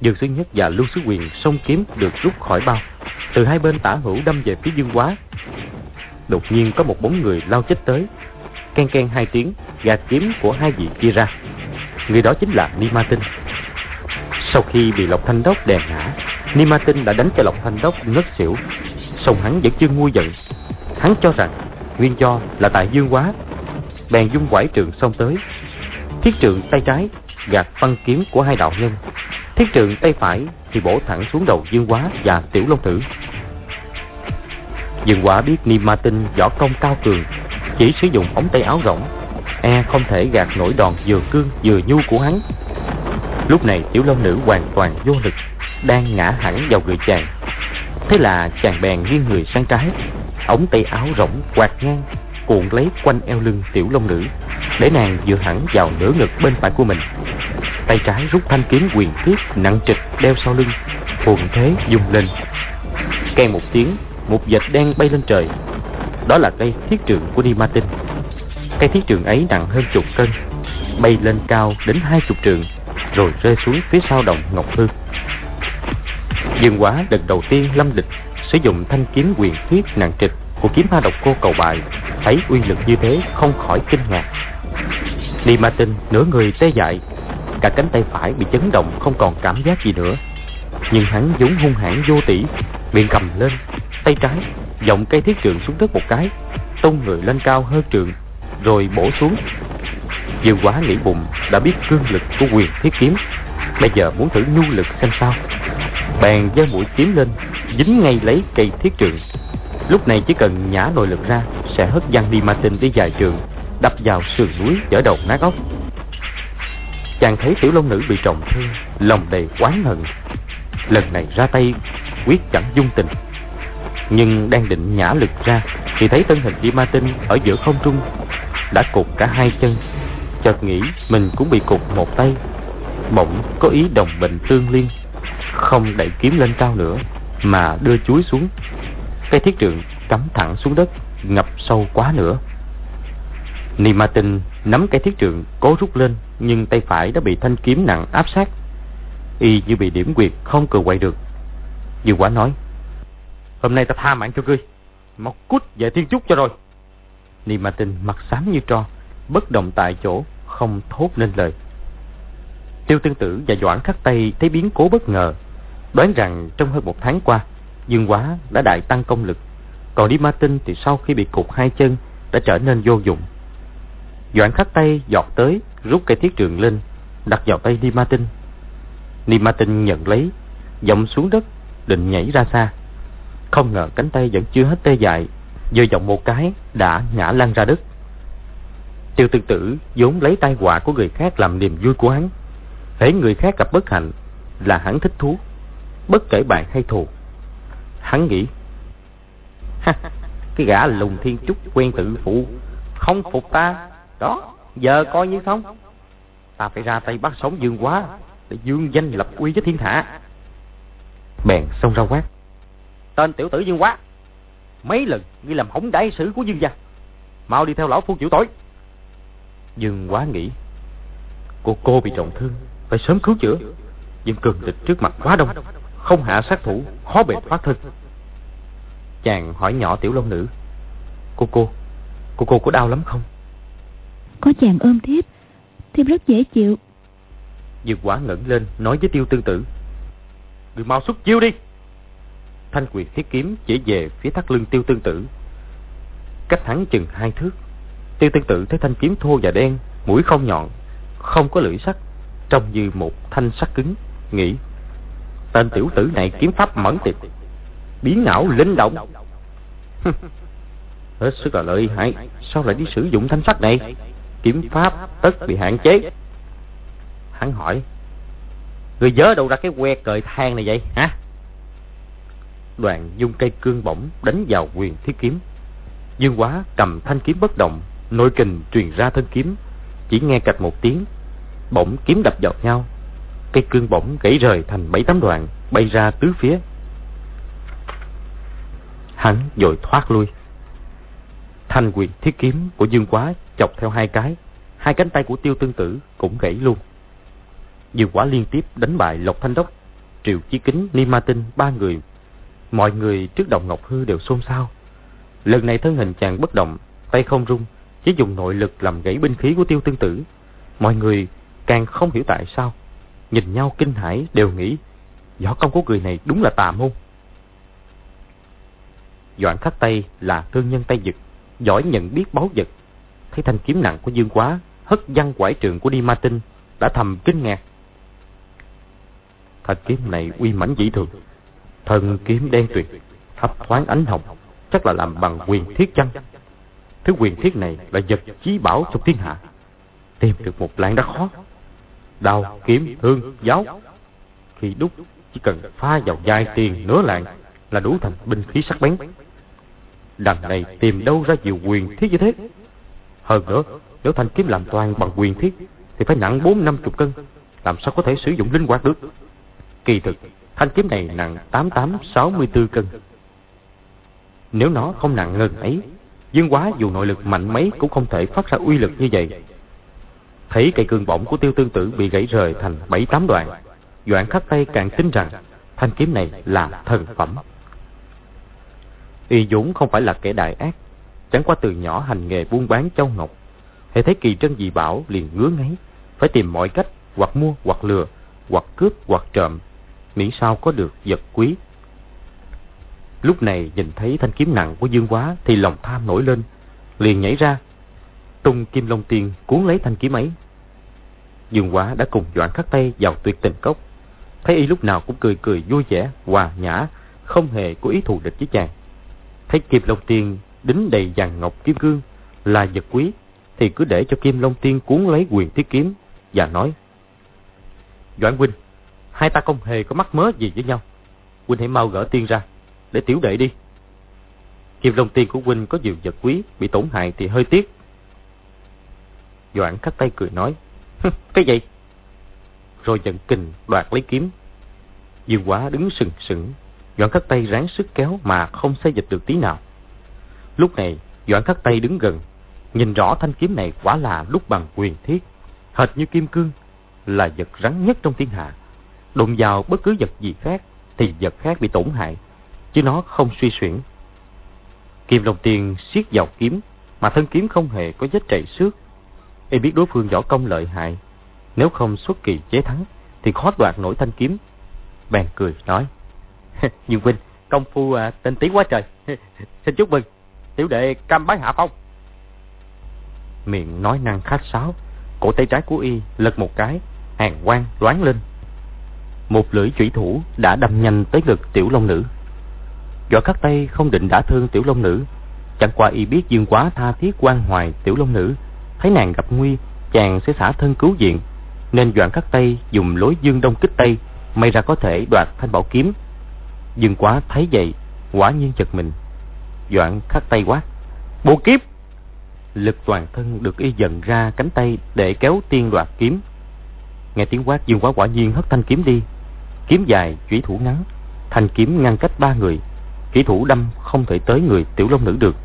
Dương sư Nhất và Lưu Sứ Quyền song kiếm được rút khỏi bao, từ hai bên tả hữu đâm về phía Dương Quá. Đột nhiên có một bóng người lao chết tới, ken ken hai tiếng, gạt kiếm của hai vị chia ra. Người đó chính là Ni Tinh. Sau khi bị Lộc Thanh Đốc đè ngã, Ni Tinh đã đánh cho Lộc Thanh Đốc ngất xỉu. Song hắn vẫn chưa nguôi giận. Hắn cho rằng nguyên do là tại Dương Quá. Bèn dung quải trường xông tới. Thiết trường tay trái gạt phân kiếm của hai đạo nhân. Thiết trường tay phải thì bổ thẳng xuống đầu Dương Quá và Tiểu Long Tử. Dương Quá biết Niêm Tinh võ công cao cường, chỉ sử dụng ống tay áo rộng e không thể gạt nổi đòn vừa cương vừa nhu của hắn. Lúc này Tiểu Long Nữ hoàn toàn vô lực, đang ngã hẳn vào người chàng. Thế là chàng bèn nghiêng người sang trái, ống tay áo rỗng quạt ngang cuộn lấy quanh eo lưng tiểu long nữ để nàng dựa hẳn vào nửa ngực bên phải của mình tay trái rút thanh kiếm quyền thiết nặng trịch đeo sau lưng thuần thế dùng lên kèn một tiếng một vệt đen bay lên trời đó là cây thiết trượng của ni ma tinh cây thiết trường ấy nặng hơn chục cân bay lên cao đến hai chục trường rồi rơi xuống phía sau đồng ngọc hư. Dương quá lần đầu tiên lâm địch sử dụng thanh kiếm quyền thiết nặng trịch của kiếm ma độc cô cầu bại, thấy uy lực như thế không khỏi kinh ngạc. Ni Ma Tinh nửa người tê dại Cả cánh tay phải bị chấn động không còn cảm giác gì nữa. Nhưng hắn giống hung hãn vô tỷ Miệng cầm lên Tay trái Giọng cây thiết trường xuống đất một cái Tung người lên cao hơn trường rồi bổ xuống. Dương quá nghĩ bụng Đã biết cương lực của quyền thiết kiếm, Bây giờ muốn thử nhu lực xem sao. Bèn giơ mũi kiếm lên, Dính ngay lấy cây thiết trường. Lúc này chỉ cần nhả nội lực ra, Sẽ hất văng đi ma tinh đi dài trường, Đập vào sườn núi dở đầu nát óc. Chàng thấy tiểu long nữ bị trọng thương, Lòng đầy oán hận. Lần này ra tay, quyết chẳng dung tình. Nhưng đang định nhả lực ra, Thì thấy thân hình đi ma tinh Ở giữa không trung đã cụt cả hai chân. Chợt nghĩ mình cũng bị cụt một tay. Bỗng có ý đồng bệnh tương liên. Không đẩy kiếm lên cao nữa, Mà đưa chuối xuống. Cây thiết trượng cắm thẳng xuống đất, Ngập sâu quá nữa. Ni Ma Tinh nắm cây thiết trượng cố rút lên, Nhưng tay phải đã bị thanh kiếm nặng áp sát. Y như bị điểm quyệt không cờ quậy được. Dương Quả nói, Hôm nay ta tha mạng cho ngươi Một cút về thiên trúc cho rồi. Ni Ma Tinh mặt xám như tro, Bất động tại chỗ, Không thốt lên lời. Tiêu tương tử và Doãn khắc tay thấy biến cố bất ngờ, Đoán rằng trong hơn một tháng qua, Dương Quá đã đại tăng công lực, Còn đi ma tinh thì sau khi bị cục hai chân Đã trở nên vô dụng. Doãn khắc tay giọt tới, Rút cây thiết trường lên, Đặt vào tay đi ma tinh. Ni ma tinh nhận lấy dậm xuống đất, Định nhảy ra xa. Không ngờ cánh tay vẫn chưa hết tê dại Vừa vọng một cái, Đã ngã lăn ra đất. Tiêu tương tử vốn lấy tai họa của người khác làm niềm vui của hắn. Hễ người khác gặp bất hạnh Là hắn thích thú, Bất kể bạn hay thù. Hắn nghĩ Cái gã lùng thiên trúc quen tự phụ Không phục ta. Đó, Giờ coi như không Ta phải ra tay bắt sống dương quá Để dương danh lập uy với thiên hạ. Bèn xông ra quát, Tên tiểu tử dương quá Mấy lần ngươi làm hỏng đại sử của dương gia Mau đi theo lão phu chịu tội. Dương quá nghĩ. Cô cô bị trọng thương Phải sớm cứu chữa. Nhưng cường địch trước mặt quá đông không hạ sát thủ Khó bề thoát thân. Chàng hỏi nhỏ tiểu long nữ. Cô cô Cô cô có đau lắm không? Có chàng ôm thiếp Thiếp rất dễ chịu. Dược quả ngẩng lên nói với tiêu tương tử. Người mau xuất chiêu đi Thanh quyền thiết kiếm chỉ về phía thắt lưng tiêu tương tử. Cách hắn chừng hai thước Tiêu tương tử thấy thanh kiếm thô và đen Mũi không nhọn Không có lưỡi sắt, Trông như một thanh sắt cứng Nghĩ Tên tiểu tử này kiếm pháp mẫn tiệp Biến não linh động. Hết sức là lợi hại Sao lại đi sử dụng thanh sắt này? Kiếm pháp tất bị hạn chế. Hắn hỏi Người giới đâu ra cái que cời than này vậy hả? Đoàn dùng cây cương bổng đánh vào quyền thiết kiếm. Dương quá cầm thanh kiếm bất động Nội kình truyền ra thân kiếm Chỉ nghe cạch một tiếng Bỗng kiếm đập vào nhau. Cây cương bổng gãy rời thành bảy tám đoạn Bay ra tứ phía. Hắn dội thoát lui. Thanh quyền thiết kiếm của Dương Quá chọc theo hai cái Hai cánh tay của tiêu tương tử cũng gãy luôn. Dương Quá liên tiếp đánh bại Lộc Thanh Đốc Triệu Chí Kính, Ni Ma Tinh, ba người Mọi người trước đồng Ngọc Hư đều xôn xao Lần này thân hình chàng bất động, Tay không rung, Chỉ dùng nội lực làm gãy binh khí của tiêu tương tử Mọi người càng không hiểu tại sao, Nhìn nhau kinh hãi đều nghĩ, Võ công của người này đúng là tà môn Doãn khắc tay là thương nhân tay giật Giỏi nhận biết báu vật Thấy thanh kiếm nặng của Dương Quá, Hất văng quải trường của Đi Ma Tinh, đã thầm kinh ngạc. Thanh kiếm này uy mãnh dĩ thường. Thần kiếm đen tuyệt, hấp thoáng ánh hồng, chắc là làm bằng quyền thiết chăng? Thứ quyền thiết này là vật chí bảo trong thiên hạ. Tìm được một lạng đã khó. Đào, kiếm, thương, giáo. Khi đúc chỉ cần pha vào dài tiền nửa lạng là đủ thành binh khí sắc bén. Đằng này tìm đâu ra nhiều quyền thiết như thế? Hơn nữa, nếu thanh kiếm làm toàn bằng quyền thiết thì phải nặng bốn năm chục cân. Làm sao có thể sử dụng linh hoạt được? Kỳ thực, thanh kiếm này nặng tám tám sáu mươi 8864 cân. Nếu nó không nặng ngần ấy, Dương Quá dù nội lực mạnh mấy cũng không thể phát ra uy lực như vậy. Thấy cây cương bổng của tiêu tương tử bị gãy rời thành bảy tám đoạn, Doãn khắc tay càng tin rằng thanh kiếm này là thần phẩm. Y Dũng không phải là kẻ đại ác, chẳng qua từ nhỏ hành nghề buôn bán châu ngọc. Hệ thấy kỳ trân dị bảo liền ngứa ngáy, phải tìm mọi cách hoặc mua hoặc lừa, hoặc cướp hoặc trộm, miễn sao có được vật quý. Lúc này nhìn thấy thanh kiếm nặng của Dương Quá thì lòng tham nổi lên, liền nhảy ra, tung kim long tiên cuốn lấy thanh kiếm ấy. Dương Quá đã cùng Doãn khắc tay vào tuyệt tình cốc, thấy y lúc nào cũng cười cười vui vẻ, hòa nhã, không hề có ý thù địch với chàng. Thấy Kim Long Tiên đính đầy vàng ngọc kim cương là vật quý, thì cứ để cho Kim Long Tiên cuốn lấy quyền thiết kiếm và nói Doãn huynh, hai ta không hề có mắc mớ gì với nhau. Huynh hãy mau gỡ tiên ra, để tiểu đệ đi. Kim Long Tiên của huynh có nhiều vật quý, bị tổn hại thì hơi tiếc. Doãn khắc tay cười nói, cái gì? Rồi giận kình đoạt lấy kiếm. Dương quá đứng sừng sững, Doãn khắc tay ráng sức kéo mà không xây dịch được tí nào. Lúc này, Doãn khắc tay đứng gần, nhìn rõ thanh kiếm này quả là lúc bằng quyền thiết, hệt như kim cương, là vật rắn nhất trong thiên hạ. Đụng vào bất cứ vật gì khác thì vật khác bị tổn hại, chứ nó không suy xuyển. Kim Long Tiên siết vào kiếm, mà thân kiếm không hề có vết chảy xước. Y biết đối phương võ công lợi hại, nếu không xuất kỳ chế thắng, thì khó đoạt nổi thanh kiếm. Bèn cười nói, Dương Vinh, công phu à, tên tí quá trời. Xin chúc mừng, tiểu đệ cam bái hạ phong. Miệng nói năng khách sáo, cổ tay trái của y lật một cái, hàng quang loáng lên. Một lưỡi chủy thủ đã đâm nhanh tới ngực tiểu long nữ. Võ khắc tay không định đã thương tiểu long nữ, chẳng qua y biết dương quá tha thiết quan hoài tiểu long nữ, thấy nàng gặp nguy, chàng sẽ xả thân cứu viện, nên Doãn Khắc Tây dùng lối dương đông kích tây, may ra có thể đoạt thanh bảo kiếm. Dương quá thấy vậy, quả nhiên chật mình. Doãn Khắc Tây quát, bộ kiếp! Lực toàn thân được y dần ra cánh tay để kéo tiên đoạt kiếm. Nghe tiếng quát Dương quá quả nhiên hất thanh kiếm đi. Kiếm dài, chủy thủ ngắn, thanh kiếm ngăn cách ba người. Kỹ thủ đâm không thể tới người tiểu long nữ được.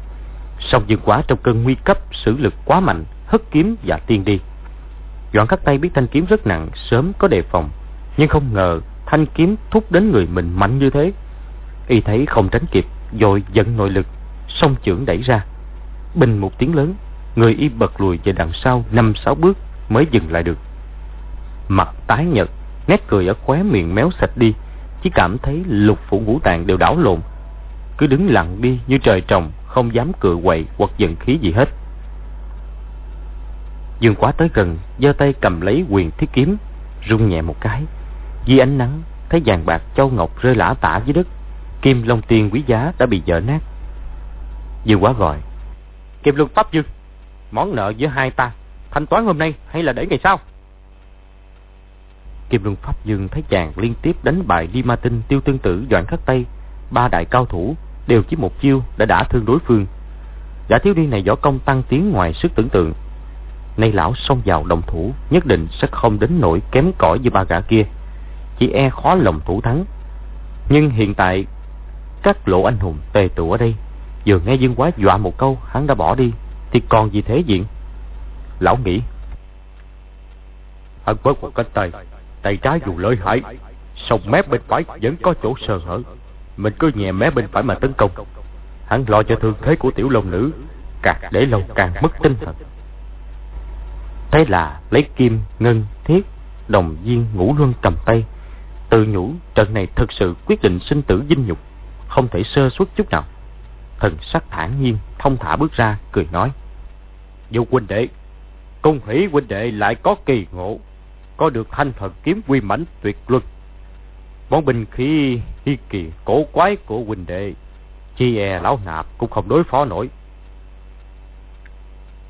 Song Dương quá trong cơn nguy cấp sử lực quá mạnh, hất kiếm và tiên đi. Doãn khắc tay biết thanh kiếm rất nặng, sớm có đề phòng, nhưng không ngờ thanh kiếm thúc đến người mình mạnh như thế. Y thấy không tránh kịp, rồi giận nội lực, song chưởng đẩy ra. Bình một tiếng lớn, người y bật lùi về đằng sau năm sáu bước mới dừng lại được. Mặt tái nhợt, nét cười ở khóe miệng méo sạch đi, chỉ cảm thấy lục phủ ngũ tạng đều đảo lộn. Cứ đứng lặng đi như trời trồng, không dám cựa quậy hoặc giận khí gì hết. Dương quá tới gần, giơ tay cầm lấy quyền thiết kiếm, rung nhẹ một cái. Dưới ánh nắng, thấy vàng bạc châu ngọc rơi lả tả dưới đất. Kim long tiền quý giá đã bị dở nát. Dương quá gọi. Kim luân pháp dương, món nợ giữa hai ta, thanh toán hôm nay hay là để ngày sau? Kim luân pháp dương thấy chàng liên tiếp đánh bại Di Ma Tinh, Tiêu Tương Tử, Doãn Khắc Tây, ba đại cao thủ đều chỉ một chiêu đã đả thương đối phương. Gã thiếu niên này võ công tăng tiến ngoài sức tưởng tượng, Nay lão xông vào đồng thủ Nhất định sẽ không đến nỗi kém cỏi như ba gã kia. Chỉ e khó lòng thủ thắng. Nhưng hiện tại Các lộ anh hùng tề tụ ở đây Vừa nghe Dương Quá dọa một câu Hắn đã bỏ đi Thì còn gì thế diện? Lão nghĩ. Hắn quất một cánh tay. Tay trái dù lợi hại song mép bên phải vẫn có chỗ sơ hở Mình cứ nhẹ mép bên phải mà tấn công Hắn lo cho thương thế của tiểu long nữ Càng để lâu càng mất tinh thần Thế là lấy kim, ngân, thiết, đồng viên, ngũ luân cầm tay. Tự nhủ trận này thực sự quyết định sinh tử dinh nhục, không thể sơ suất chút nào. Thần sắc thản nhiên, thông thả bước ra, cười nói. Vô huynh đệ, công hỷ huynh đệ lại có kỳ ngộ có được thanh thần kiếm quy mãnh tuyệt luân. Món binh khí hi kỳ cổ quái của huynh đệ, chi e lão nạp cũng không đối phó nổi.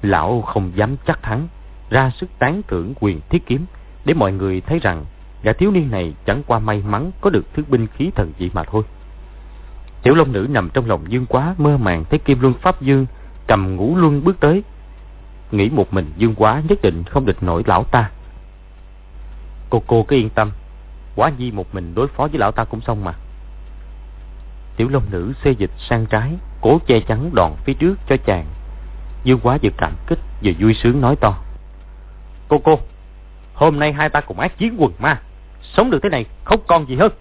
Lão không dám chắc thắng, ra sức tán thưởng quyền thiết kiếm, để mọi người thấy rằng gã thiếu niên này chẳng qua may mắn có được thứ binh khí thần dị mà thôi. Tiểu Long Nữ nằm trong lòng Dương Quá mơ màng thấy Kim Luân Pháp Dương cầm ngũ luân bước tới. Nghĩ một mình Dương Quá nhất định không địch nổi lão ta. Cô cô cứ yên tâm, Quá Nhi một mình đối phó với lão ta cũng xong mà. Tiểu Long Nữ xê dịch sang trái, cố che chắn đòn phía trước cho chàng. Dương Quá vừa cảm kích vừa vui sướng nói to. Cô cô, hôm nay hai ta cùng ác chiến quần ma, sống được thế này không còn gì hơn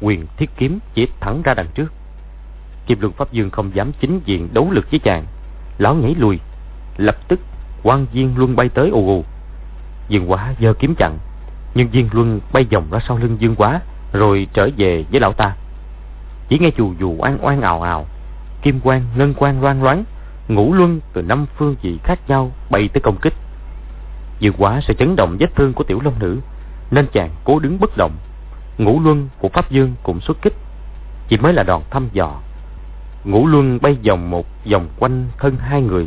quyền thiết kiếm chỉ thẳng ra đằng trước. Kim Luân Pháp Dương không dám chính diện đấu lực với chàng. Lão nhảy lùi, lập tức quan viên luôn bay tới ù ù. Dương Quá giơ kiếm chặn, nhưng viên luân bay vòng ra sau lưng Dương Quá, rồi trở về với lão ta. Chỉ nghe chù dù oan oan ào ào, kim quang ngân quang loan loáng, ngũ luân từ năm phương vị khác nhau bay tới công kích. Dương Quá sẽ chấn động vết thương của tiểu long nữ, nên chàng cố đứng bất động. Ngũ luân của pháp dương cũng xuất kích. Chỉ mới là đòn thăm dò. Ngũ luân bay vòng một vòng quanh thân hai người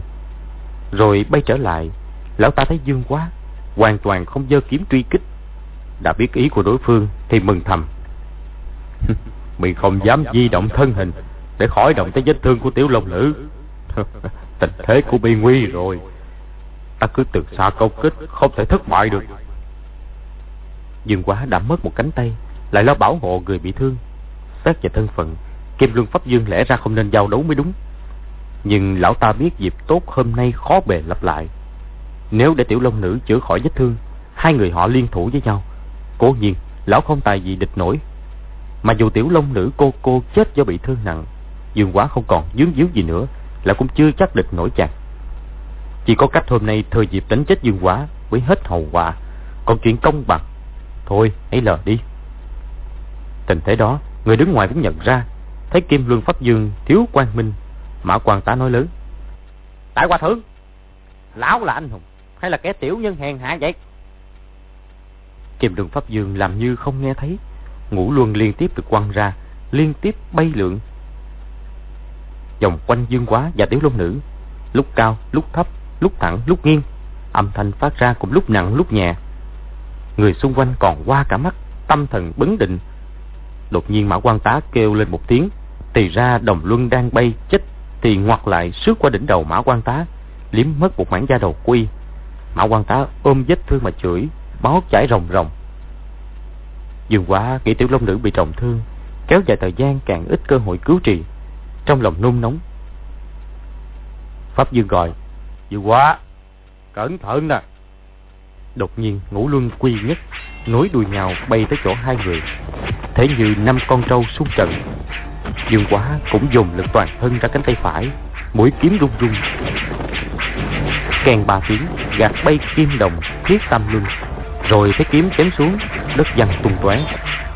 rồi bay trở lại. Lão ta thấy dương quá hoàn toàn không dơ kiếm truy kích. Đã biết ý của đối phương thì mừng thầm. Mình không dám di động thân hình để khỏi động tới vết thương của tiểu long nữ. Tình thế của bi nguy rồi. Ta cứ từ xa công kích không thể thất bại được. Dương quá đã mất một cánh tay, lại lo bảo hộ người bị thương. Xét về thân phận, kim luân pháp dương lẽ ra không nên giao đấu mới đúng. Nhưng lão ta biết dịp tốt hôm nay khó bề lặp lại nếu để tiểu long nữ chữa khỏi vết thương hai người họ liên thủ với nhau. Cố nhiên lão không tài gì địch nổi. Mà dù tiểu long nữ cô cô chết do bị thương nặng dương quá không còn dướng díu gì nữa là cũng chưa chắc địch nổi chàng. Chỉ có cách hôm nay thời dịp đánh chết dương quá với hết hậu quả còn chuyện công bằng. Thôi hãy lờ đi. Tình thế đó, người đứng ngoài cũng nhận ra, thấy Kim Luân Pháp Dương thiếu quan minh, Mã quan tá nói lớn. Đại hòa thượng, lão là anh hùng, hay là kẻ tiểu nhân hèn hạ vậy? Kim đường Pháp Dương làm như không nghe thấy, ngũ luân liên tiếp được quăng ra, liên tiếp bay lượn. Vòng quanh dương quá và tiểu long nữ, lúc cao, lúc thấp, lúc thẳng, lúc nghiêng, âm thanh phát ra cũng lúc nặng lúc nhẹ. Người xung quanh còn qua cả mắt, tâm thần bấn định, Đột nhiên Mã quan tá kêu lên một tiếng, thì ra đồng luân đang bay chết thì ngoặt lại sướt qua đỉnh đầu Mã quan tá, liếm mất một mảng da đầu quy. Mã quan tá ôm vết thương mà chửi, máu chảy ròng ròng. Dương quá nghĩ tiểu long nữ bị trọng thương, kéo dài thời gian càng ít cơ hội cứu trị. Trong lòng nôn nóng. Pháp Dương gọi, Dương quá, cẩn thận nè. Đột nhiên ngũ luân quy nhất Nối đuôi nhau bay tới chỗ hai người Thế như năm con trâu xung trận Dương quá cũng dùng lực toàn thân ra cánh tay phải Mũi kiếm rung rung Kèn ba tiếng Gạt bay kim đồng thiết tam luân. Rồi thấy kiếm chém xuống Đất văng tung tóe.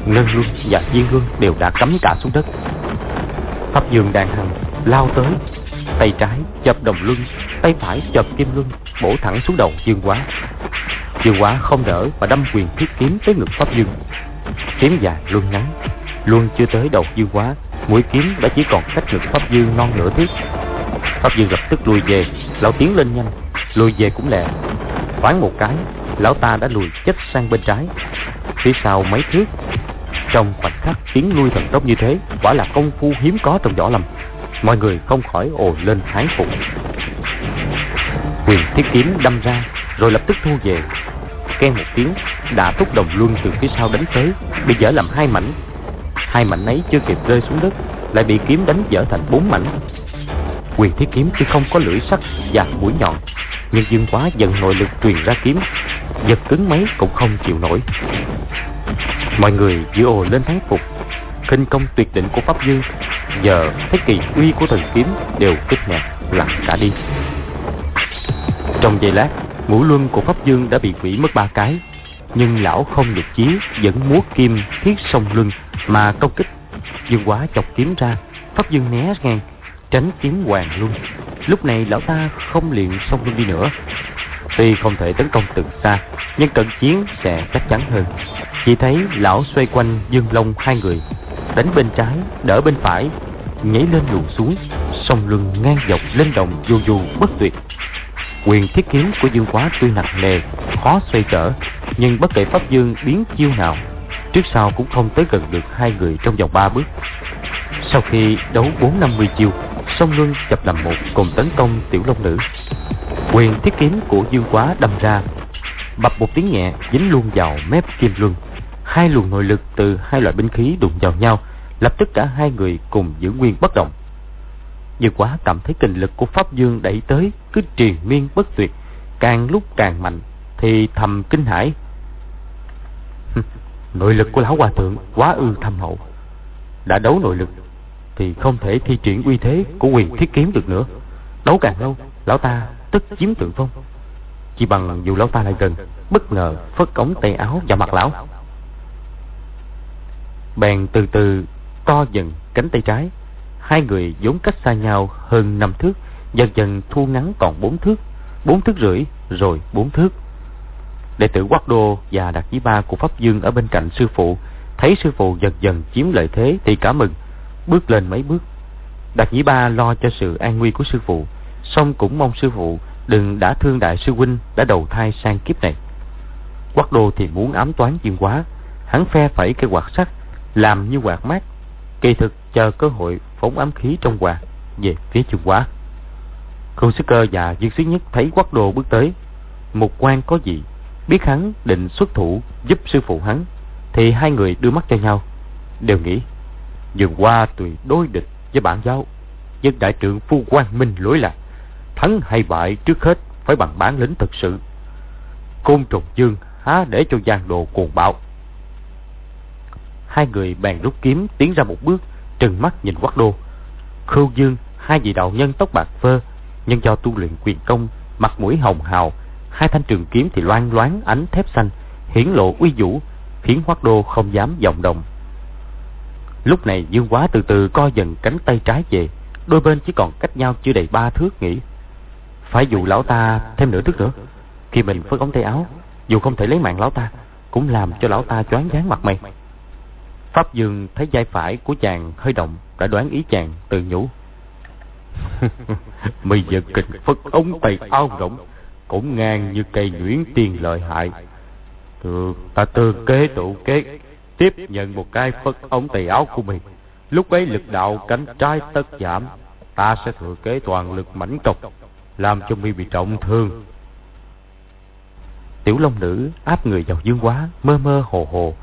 Ngân luân và diên luân đều đã cắm cả xuống đất. Pháp dương đàn hằng lao tới Tay trái chập đồng luân Tay phải chập kim luân Bổ thẳng xuống đầu dương quá Dương quá không đỡ và đâm quyền thiết kiếm tới ngực Pháp Dương. Kiếm dài luôn ngắn, luôn chưa tới đầu Dương quá, mũi kiếm đã chỉ còn cách ngực Pháp Dương non nửa thước. Pháp Dương lập tức lùi về, lão tiến lên nhanh, lùi về cũng lẹ. Thoáng một cái, lão ta đã lùi chết sang bên trái. Phía sau mấy thước, trong khoảnh khắc tiến lui thần tốc như thế, quả là công phu hiếm có trong võ lâm. Mọi người không khỏi ồ lên hái phục. Quyền thiết kiếm đâm ra, rồi lập tức thu về, Ken một tiếng Đã thúc đồng luân từ phía sau đánh tới Bị dở làm hai mảnh Hai mảnh ấy chưa kịp rơi xuống đất Lại bị kiếm đánh dở thành bốn mảnh Quyền thiết kiếm tuy không có lưỡi sắc và mũi nhọn nhưng dương quá dần nội lực truyền ra kiếm. Giật cứng mấy cũng không chịu nổi. Mọi người giữa ồ lên thắng phục. Khinh công tuyệt định của Pháp Dương Giờ thấy kỳ uy của thần kiếm đều kích ngạc lặng cả đi. Trong giây lát, Ngũ luân của Pháp Dương đã bị quỷ mất ba cái. Nhưng lão không được chí Vẫn múa kim thiết sông lưng Mà công kích. Dương quá chọc kiếm ra, Pháp Dương né ngang, Tránh kiếm hoàng luôn. Lúc này lão ta không liền xông lên đi nữa. Tuy không thể tấn công từ xa, nhưng cận chiến sẽ chắc chắn hơn. Chỉ thấy lão xoay quanh dương long hai người, đánh bên trái, đỡ bên phải, nhảy lên luồn xuống, song luân ngang dọc lên đồng vô du bất tuyệt. Quyền thiết kiếm của dương quá tuy nặng nề, khó xoay trở, nhưng bất kể pháp dương biến chiêu nào, trước sau cũng không tới gần được hai người trong vòng ba bước. Sau khi đấu bốn năm mươi chiêu song luân chập làm một cùng tấn công tiểu long nữ. Quyền thiết kiếm của dương quá đâm ra, bập một tiếng nhẹ, dính luôn vào mép kim luân. Hai luồng nội lực từ hai loại binh khí đụng vào nhau, lập tức cả hai người cùng giữ nguyên bất động. Dương quá cảm thấy kinh lực của pháp dương đẩy tới cứ triền miên bất tuyệt, càng lúc càng mạnh, thì thầm kinh hãi. Nội lực của lão hòa thượng quá ư thâm hậu. Đã đấu nội lực thì không thể thi triển uy thế của quyền thiết kiếm được nữa. Đấu càng lâu, lão ta tất chiếm thượng phong. Chỉ bằng dù lão ta lại gần, bất ngờ phất ống tay áo vào mặt lão. Bèn từ từ co dần cánh tay trái. Hai người vốn cách xa nhau hơn năm thước, dần dần thu ngắn còn bốn thước bốn thước rưỡi, rồi bốn thước. Đệ tử quát đô và đạt chí ba của pháp dương ở bên cạnh sư phụ, thấy sư phụ dần dần chiếm lợi thế thì cả mừng bước lên mấy bước. Đạt nhĩ ba lo cho sự an nguy của sư phụ, song cũng mong sư phụ đừng đã thương đại sư huynh đã đầu thai sang kiếp này. Quắc đô thì muốn ám toán Diêm quá, hắn phe phẩy cây quạt sắt, làm như quạt mát, kỳ thực chờ cơ hội phóng ám khí trong quạt về phía dương quá khương sư cơ và dương Sứ nhất thấy Quắc đô bước tới, một quan có gì, biết hắn định xuất thủ giúp sư phụ hắn, thì hai người đưa mắt cho nhau, đều nghĩ dường qua tùy đối địch với bản giáo Nhưng đại trưởng phu quan minh lối là thắng hay bại trước hết phải bằng bản lĩnh thực sự. Côn trùng dương há để cho giang đồ cuồng bạo. Hai người bèn rút kiếm tiến ra một bước, trừng mắt nhìn quắc đô. Khưu dương, hai vị đạo nhân tóc bạc phơ, nhưng do tu luyện quyền công, mặt mũi hồng hào, hai thanh trường kiếm thì loan loáng, ánh thép xanh, hiển lộ uy vũ, khiến hoắc đô không dám vọng động lúc này dương quá từ từ co dần cánh tay trái về. Đôi bên chỉ còn cách nhau chưa đầy ba thước nghĩ phải dụ lão ta thêm nửa thước nữa. Khi mình phất ống tay áo dù không thể lấy mạng lão ta cũng làm cho lão ta choáng váng mặt mày. Pháp dương thấy vai phải của chàng hơi động đã đoán ý chàng từ nhủ. Mày giờ kịch phất ống tay áo rộng cũng ngang như cây nhuyễn tiền lợi hại. Thưa, ta tư kế tụ kế tiếp nhận một cái phất ống tay áo của mình. Lúc ấy lực đạo cánh trái tất giảm, ta sẽ thừa kế toàn lực mảnh cọc làm cho mi bị trọng thương. Tiểu long nữ áp người vào dương quá mơ mơ hồ hồ.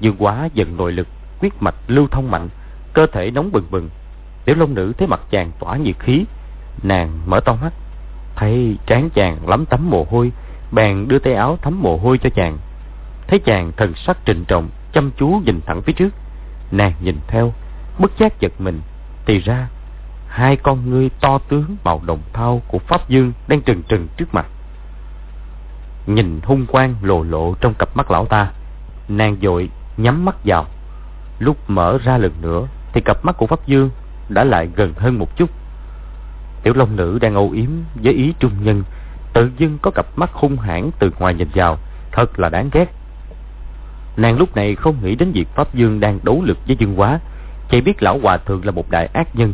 Dương quá dần nội lực, quyết mạch lưu thông mạnh, cơ thể nóng bừng bừng. Tiểu long nữ thấy mặt chàng tỏa nhiệt khí, nàng mở to mắt, thấy trán chàng lắm tấm mồ hôi, bèn đưa tay áo thấm mồ hôi cho chàng. Thấy chàng thần sắc trịnh trọng chăm chú nhìn thẳng phía trước. Nàng nhìn theo, bất giác giật mình, thì ra hai con ngươi to tướng màu đồng thau của pháp dương đang trừng trừng trước mặt. Nhìn hung quang lồ lộ trong cặp mắt lão ta, nàng dội nhắm mắt vào. Lúc mở ra lần nữa, thì cặp mắt của pháp dương đã lại gần hơn một chút. Tiểu long nữ đang âu yếm với ý trung nhân, tự dưng có cặp mắt hung hãn từ ngoài nhìn vào, thật là đáng ghét nàng lúc này không nghĩ đến việc pháp dương đang đấu lực với dương quá chỉ biết lão hòa thượng là một đại ác nhân.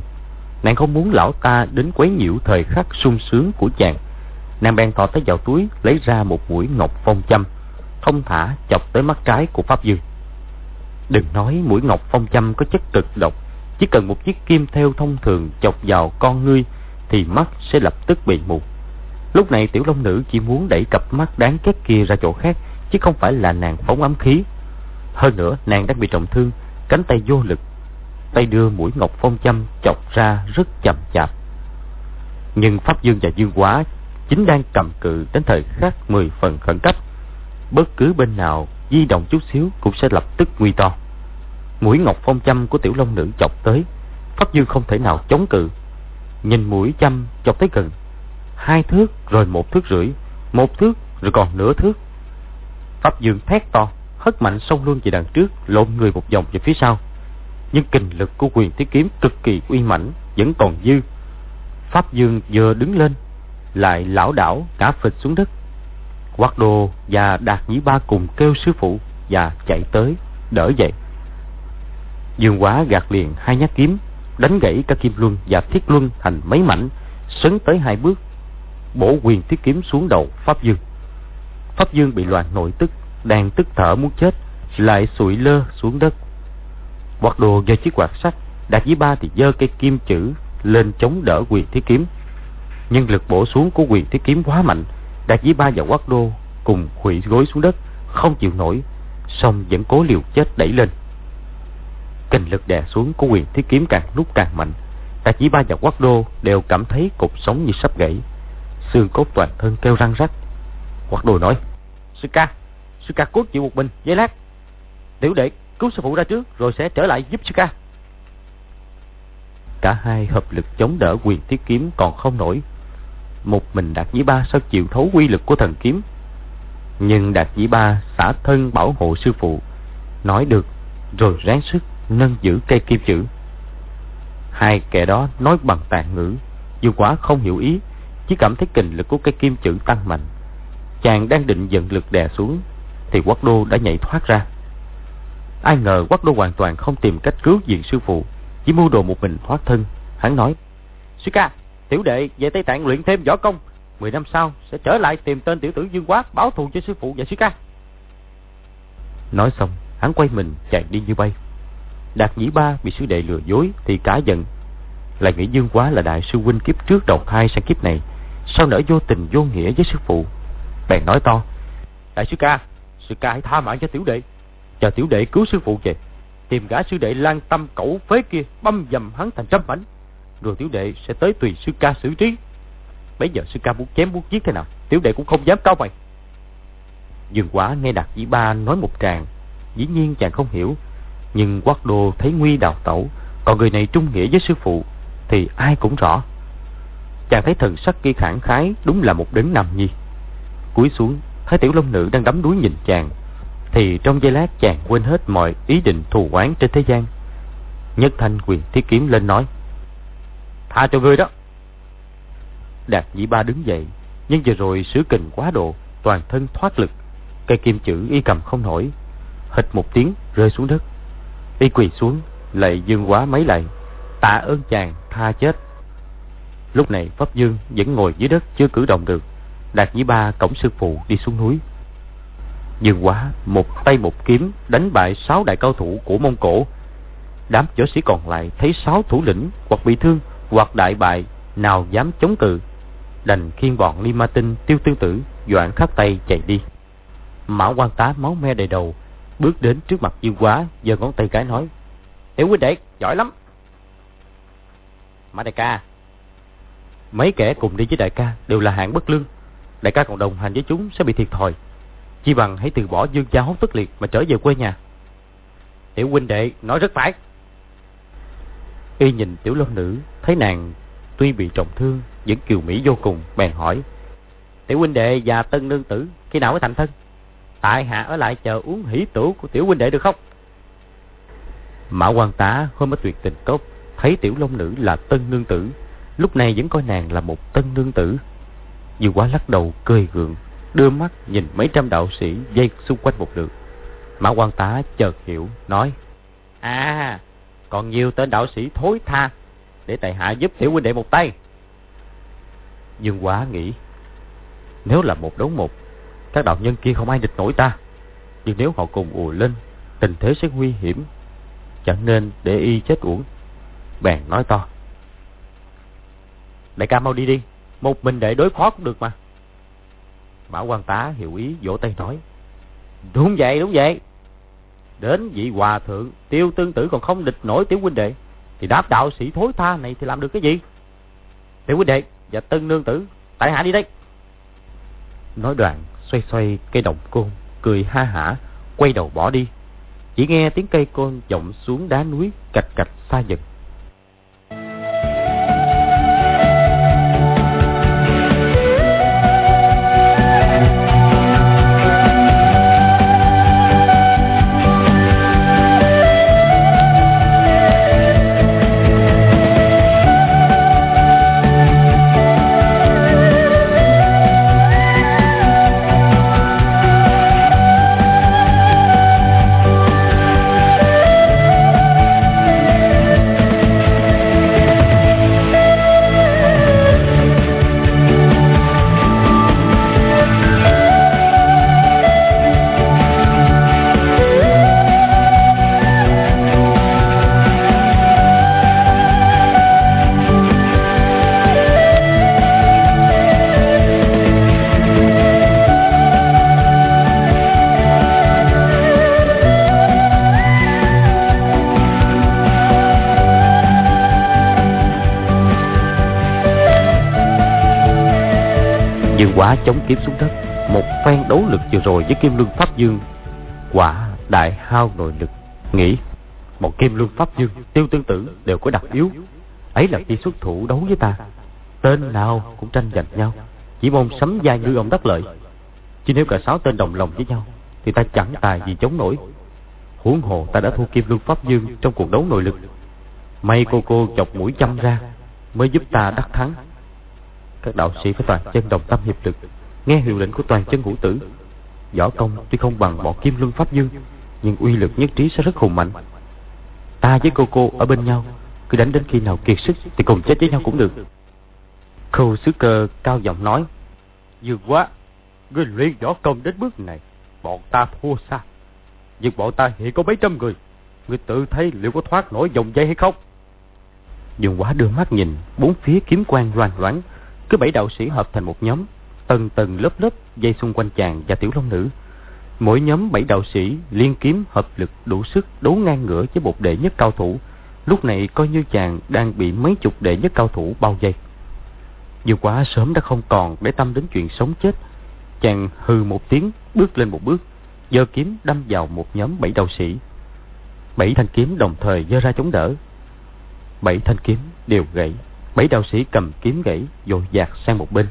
Nàng không muốn lão ta đến quấy nhiễu thời khắc sung sướng của chàng. Nàng bèn thò tới vào túi, lấy ra một mũi ngọc phong châm, thông thả chọc tới mắt trái của pháp dương. Đừng nói mũi ngọc phong châm có chất cực độc, chỉ cần một chiếc kim theo thông thường chọc vào con ngươi thì mắt sẽ lập tức bị mù. Lúc này tiểu long nữ chỉ muốn đẩy cặp mắt đáng ghét kia ra chỗ khác chứ không phải là nàng phóng ám khí. Hơn nữa, nàng đang bị trọng thương, cánh tay vô lực. Tay đưa mũi ngọc phong châm chọc ra rất chậm chạp. Nhưng pháp dương và dương quá chính đang cầm cự đến thời khắc mười phần khẩn cấp. Bất cứ bên nào di động chút xíu cũng sẽ lập tức nguy to. Mũi ngọc phong châm của tiểu long nữ chọc tới, pháp dương không thể nào chống cự. Nhìn mũi châm chọc tới gần, hai thước rồi một thước rưỡi, một thước rồi còn nửa thước pháp dương thét to hất mạnh xông luôn về đằng trước lộn người một vòng về phía sau nhưng kinh lực của quyền thiết kiếm cực kỳ uy mãnh vẫn còn dư pháp dương vừa đứng lên lại lão đảo ngã phịch xuống đất Quát Đô và Đạt Nhĩ Ba cùng kêu sư phụ và chạy tới, đỡ dậy. Dương Quá gạt liền hai nhát kiếm, đánh gãy cả kim luân và thiết luân thành mấy mảnh, sấn tới hai bước, bổ quyền thiết kiếm xuống đầu Pháp Dương. Pháp Dương bị loạn nội tức, đang tức thở muốn chết, lại sụi lơ xuống đất. Quạt đồ do chiếc quạt sắt, Đạt dưới Ba thì giơ cây kim chữ lên chống đỡ quyền thiết kiếm. Nhưng lực bổ xuống của quyền thiết kiếm quá mạnh, Đạt dưới Ba và Quát Đô cùng quỵ gối xuống đất, không chịu nổi, song vẫn cố liều chết đẩy lên. Kinh lực đè xuống của quyền thiết kiếm càng lúc càng mạnh. Đạt dưới Ba và Quát Đô đều cảm thấy cục sống như sắp gãy. Xương cốt toàn thân kêu răng rắc hoặc đùi nói, Sư ca, sư ca cốt chịu một mình, giấy lát. Tiểu đệ cứu sư phụ ra trước, rồi sẽ trở lại giúp sư ca. Cả hai hợp lực chống đỡ quyền thiết kiếm còn không nổi một mình Đạt Dĩ Ba sao chịu thấu quy lực của thần kiếm. Nhưng Đạt Dĩ Ba xả thân bảo hộ sư phụ, nói được, rồi ráng sức nâng giữ cây kim chữ. Hai kẻ đó nói bằng tàn ngữ, dù quá không hiểu ý, chỉ cảm thấy kình lực của cây kim chữ tăng mạnh. Chàng đang định giận lực đè xuống, thì Quắc Đô đã nhảy thoát ra. Ai ngờ Quắc Đô hoàn toàn không tìm cách cứu diện sư phụ, chỉ mưu đồ một mình thoát thân. Hắn nói, Sư ca, Tiểu đệ về Tây Tạng luyện thêm võ công, 10 năm sau sẽ trở lại tìm tên tiểu tử Dương Quá báo thù cho sư phụ và sư ca. Nói xong, hắn quay mình chạy đi như bay. Đạt Nhĩ Ba bị sư đệ lừa dối thì cả giận. Lại nghĩ Dương Quá là đại sư huynh kiếp trước đầu thai sang kiếp này, sao nỡ vô tình vô nghĩa với sư phụ. Bèn nói to, Đại sư ca, sư ca hãy tha mạng cho tiểu đệ, chờ tiểu đệ cứu sư phụ về, tìm gã sư đệ lan tâm cẩu phế kia băm dầm hắn thành trăm mảnh rồi tiểu đệ sẽ tới tùy sư ca xử trí. Bây giờ sư ca muốn chém muốn giết thế nào, tiểu đệ cũng không dám cao mày. Dương quả nghe Đạt Dĩ Ba nói một tràng, dĩ nhiên chàng không hiểu, nhưng quát đồ thấy nguy đào tẩu, còn người này trung nghĩa với sư phụ, thì ai cũng rõ. Chàng thấy thần sắc kia khẳng khái đúng là một đấng nằm nhi. Cúi xuống, thấy tiểu long nữ đang đắm đuối nhìn chàng, thì trong giây lát chàng quên hết mọi ý định thù oán trên thế gian. Nhất thanh quyền thiết kiếm lên nói, Tha cho ngươi đó. Đạt dĩ ba đứng dậy, nhưng vừa rồi sứ kình quá độ, toàn thân thoát lực. Cây kim chữ y cầm không nổi, hịch một tiếng rơi xuống đất. Y quỳ xuống, lạy dương quá mấy lại, tạ ơn chàng tha chết. Lúc này Pháp Dương vẫn ngồi dưới đất chưa cử động được. Đạt với ba cổng sư phụ đi xuống núi. Dương quá, một tay một kiếm đánh bại sáu đại cao thủ của Mông Cổ. Đám võ sĩ còn lại thấy sáu thủ lĩnh hoặc bị thương hoặc đại bại, nào dám chống cự. Đành khiên bọn Li Ma Tinh, tiêu tư tử, doãn khắp tay chạy đi. Mã quan tá máu me đầy đầu, bước đến trước mặt dương quá, giơ ngón tay cái nói, tiểu huynh đệ, giỏi lắm. Mã đại ca. Mấy kẻ cùng đi với đại ca đều là hạng bất lương đại ca còn đồng hành với chúng sẽ bị thiệt thòi chi bằng hãy từ bỏ dương gia hốt tất liệt mà trở về quê nhà tiểu huynh đệ nói rất phải Y nhìn tiểu long nữ, thấy nàng tuy bị trọng thương, vẫn kiều mỹ vô cùng, bèn hỏi. Tiểu huynh đệ và tân nương tử, khi nào mới thành thân? Tại hạ ở lại chờ uống hỷ tửu của tiểu huynh đệ được không? Mã quan tá hôm ở tuyệt tình cốc, thấy tiểu long nữ là tân nương tử, lúc này vẫn coi nàng là một tân nương tử. Dương quá lắc đầu cười gượng, đưa mắt nhìn mấy trăm đạo sĩ dây xung quanh một lượt. Mã quan tá chợt hiểu, nói, À, còn nhiều tên đạo sĩ thối tha để tài hạ giúp tiểu huynh đệ một tay. Dương quá nghĩ nếu là một đấu một các đạo nhân kia không ai địch nổi ta. Nhưng nếu họ cùng ùa lên tình thế sẽ nguy hiểm chẳng nên để y chết uổng. Bèn nói to đại ca mau đi đi một mình để đối phó cũng được mà. Mã quan tá hiểu ý, vỗ tay nói, đúng vậy đúng vậy. Đến vị hòa thượng, Tiêu tương tử còn không địch nổi tiểu huynh đệ, Thì đáp đạo sĩ thối tha này thì làm được cái gì? Tiểu huynh đệ và tân nương tử, Tại hạ đi đây. Nói đoạn, xoay xoay cây đồng côn, Cười ha hả, Quay đầu bỏ đi. Chỉ nghe tiếng cây côn vọng xuống đá núi Cạch cạch xa dần. Quả chống kiếm xuống đất. Một phen đấu lực vừa rồi với Kim Luân Pháp Dương, Quả đại hao nội lực. Nghĩ Một Kim Luân Pháp Dương, Tiêu tương tử đều có đặc yếu. Ấy là khi xuất thủ đấu với ta, Tên nào cũng tranh giành nhau. Chỉ mong sấm giai ngư ông đắc lợi. Chứ nếu cả sáu tên đồng lòng với nhau, Thì ta chẳng tài gì chống nổi. Huống hồ ta đã thua Kim Luân Pháp Dương Trong cuộc đấu nội lực. May cô cô chọc mũi châm ra, Mới giúp ta đắc thắng. Các đạo sĩ phải toàn chân đồng tâm hiệp lực, Nghe hiệu lệnh của toàn chân ngũ tử. Võ công tuy không bằng bọn Kim Luân Pháp Dương Nhưng uy lực nhất trí sẽ rất hùng mạnh. Ta với cô cô ở bên nhau, Cứ đánh đến khi nào kiệt sức Thì cùng chết với nhau cũng được. Khâu sứ cơ cao giọng nói dường quá người luyện võ công đến bước này, Bọn ta thua xa. Nhưng bọn ta hiện có mấy trăm người người tự thấy liệu có thoát nổi dòng dây hay không? Dương quá đưa mắt nhìn, Bốn phía kiếm quang loàn loáng cứ bảy đạo sĩ hợp thành một nhóm, Tầng tầng lớp lớp dây xung quanh chàng và tiểu long nữ. Mỗi nhóm bảy đạo sĩ liên kiếm hợp lực đủ sức đấu ngang ngửa với một đệ nhất cao thủ. Lúc này coi như chàng đang bị mấy chục đệ nhất cao thủ bao vây. Dù quá sớm đã không còn để tâm đến chuyện sống chết, Chàng hừ một tiếng, bước lên một bước, giơ kiếm đâm vào một nhóm bảy đạo sĩ. Bảy thanh kiếm đồng thời giơ ra chống đỡ. Bảy thanh kiếm đều gãy. Bảy đạo sĩ cầm kiếm gãy dội dạt sang một bên.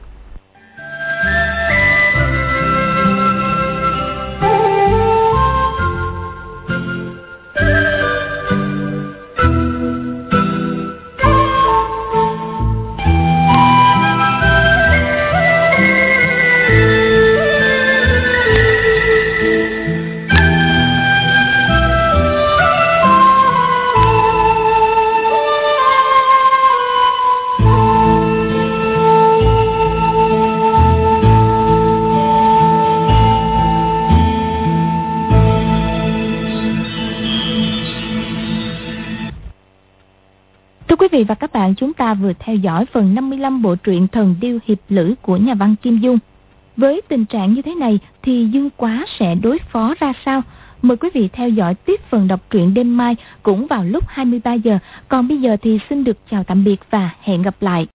Và các bạn, chúng ta vừa theo dõi phần 55 bộ truyện Thần Điêu Hiệp Lữ của nhà văn Kim Dung. Với tình trạng như thế này thì Dương Quá sẽ đối phó ra sao? Mời quý vị theo dõi tiếp phần đọc truyện đêm mai cũng vào lúc 23 giờ. Còn bây giờ thì xin được chào tạm biệt và hẹn gặp lại.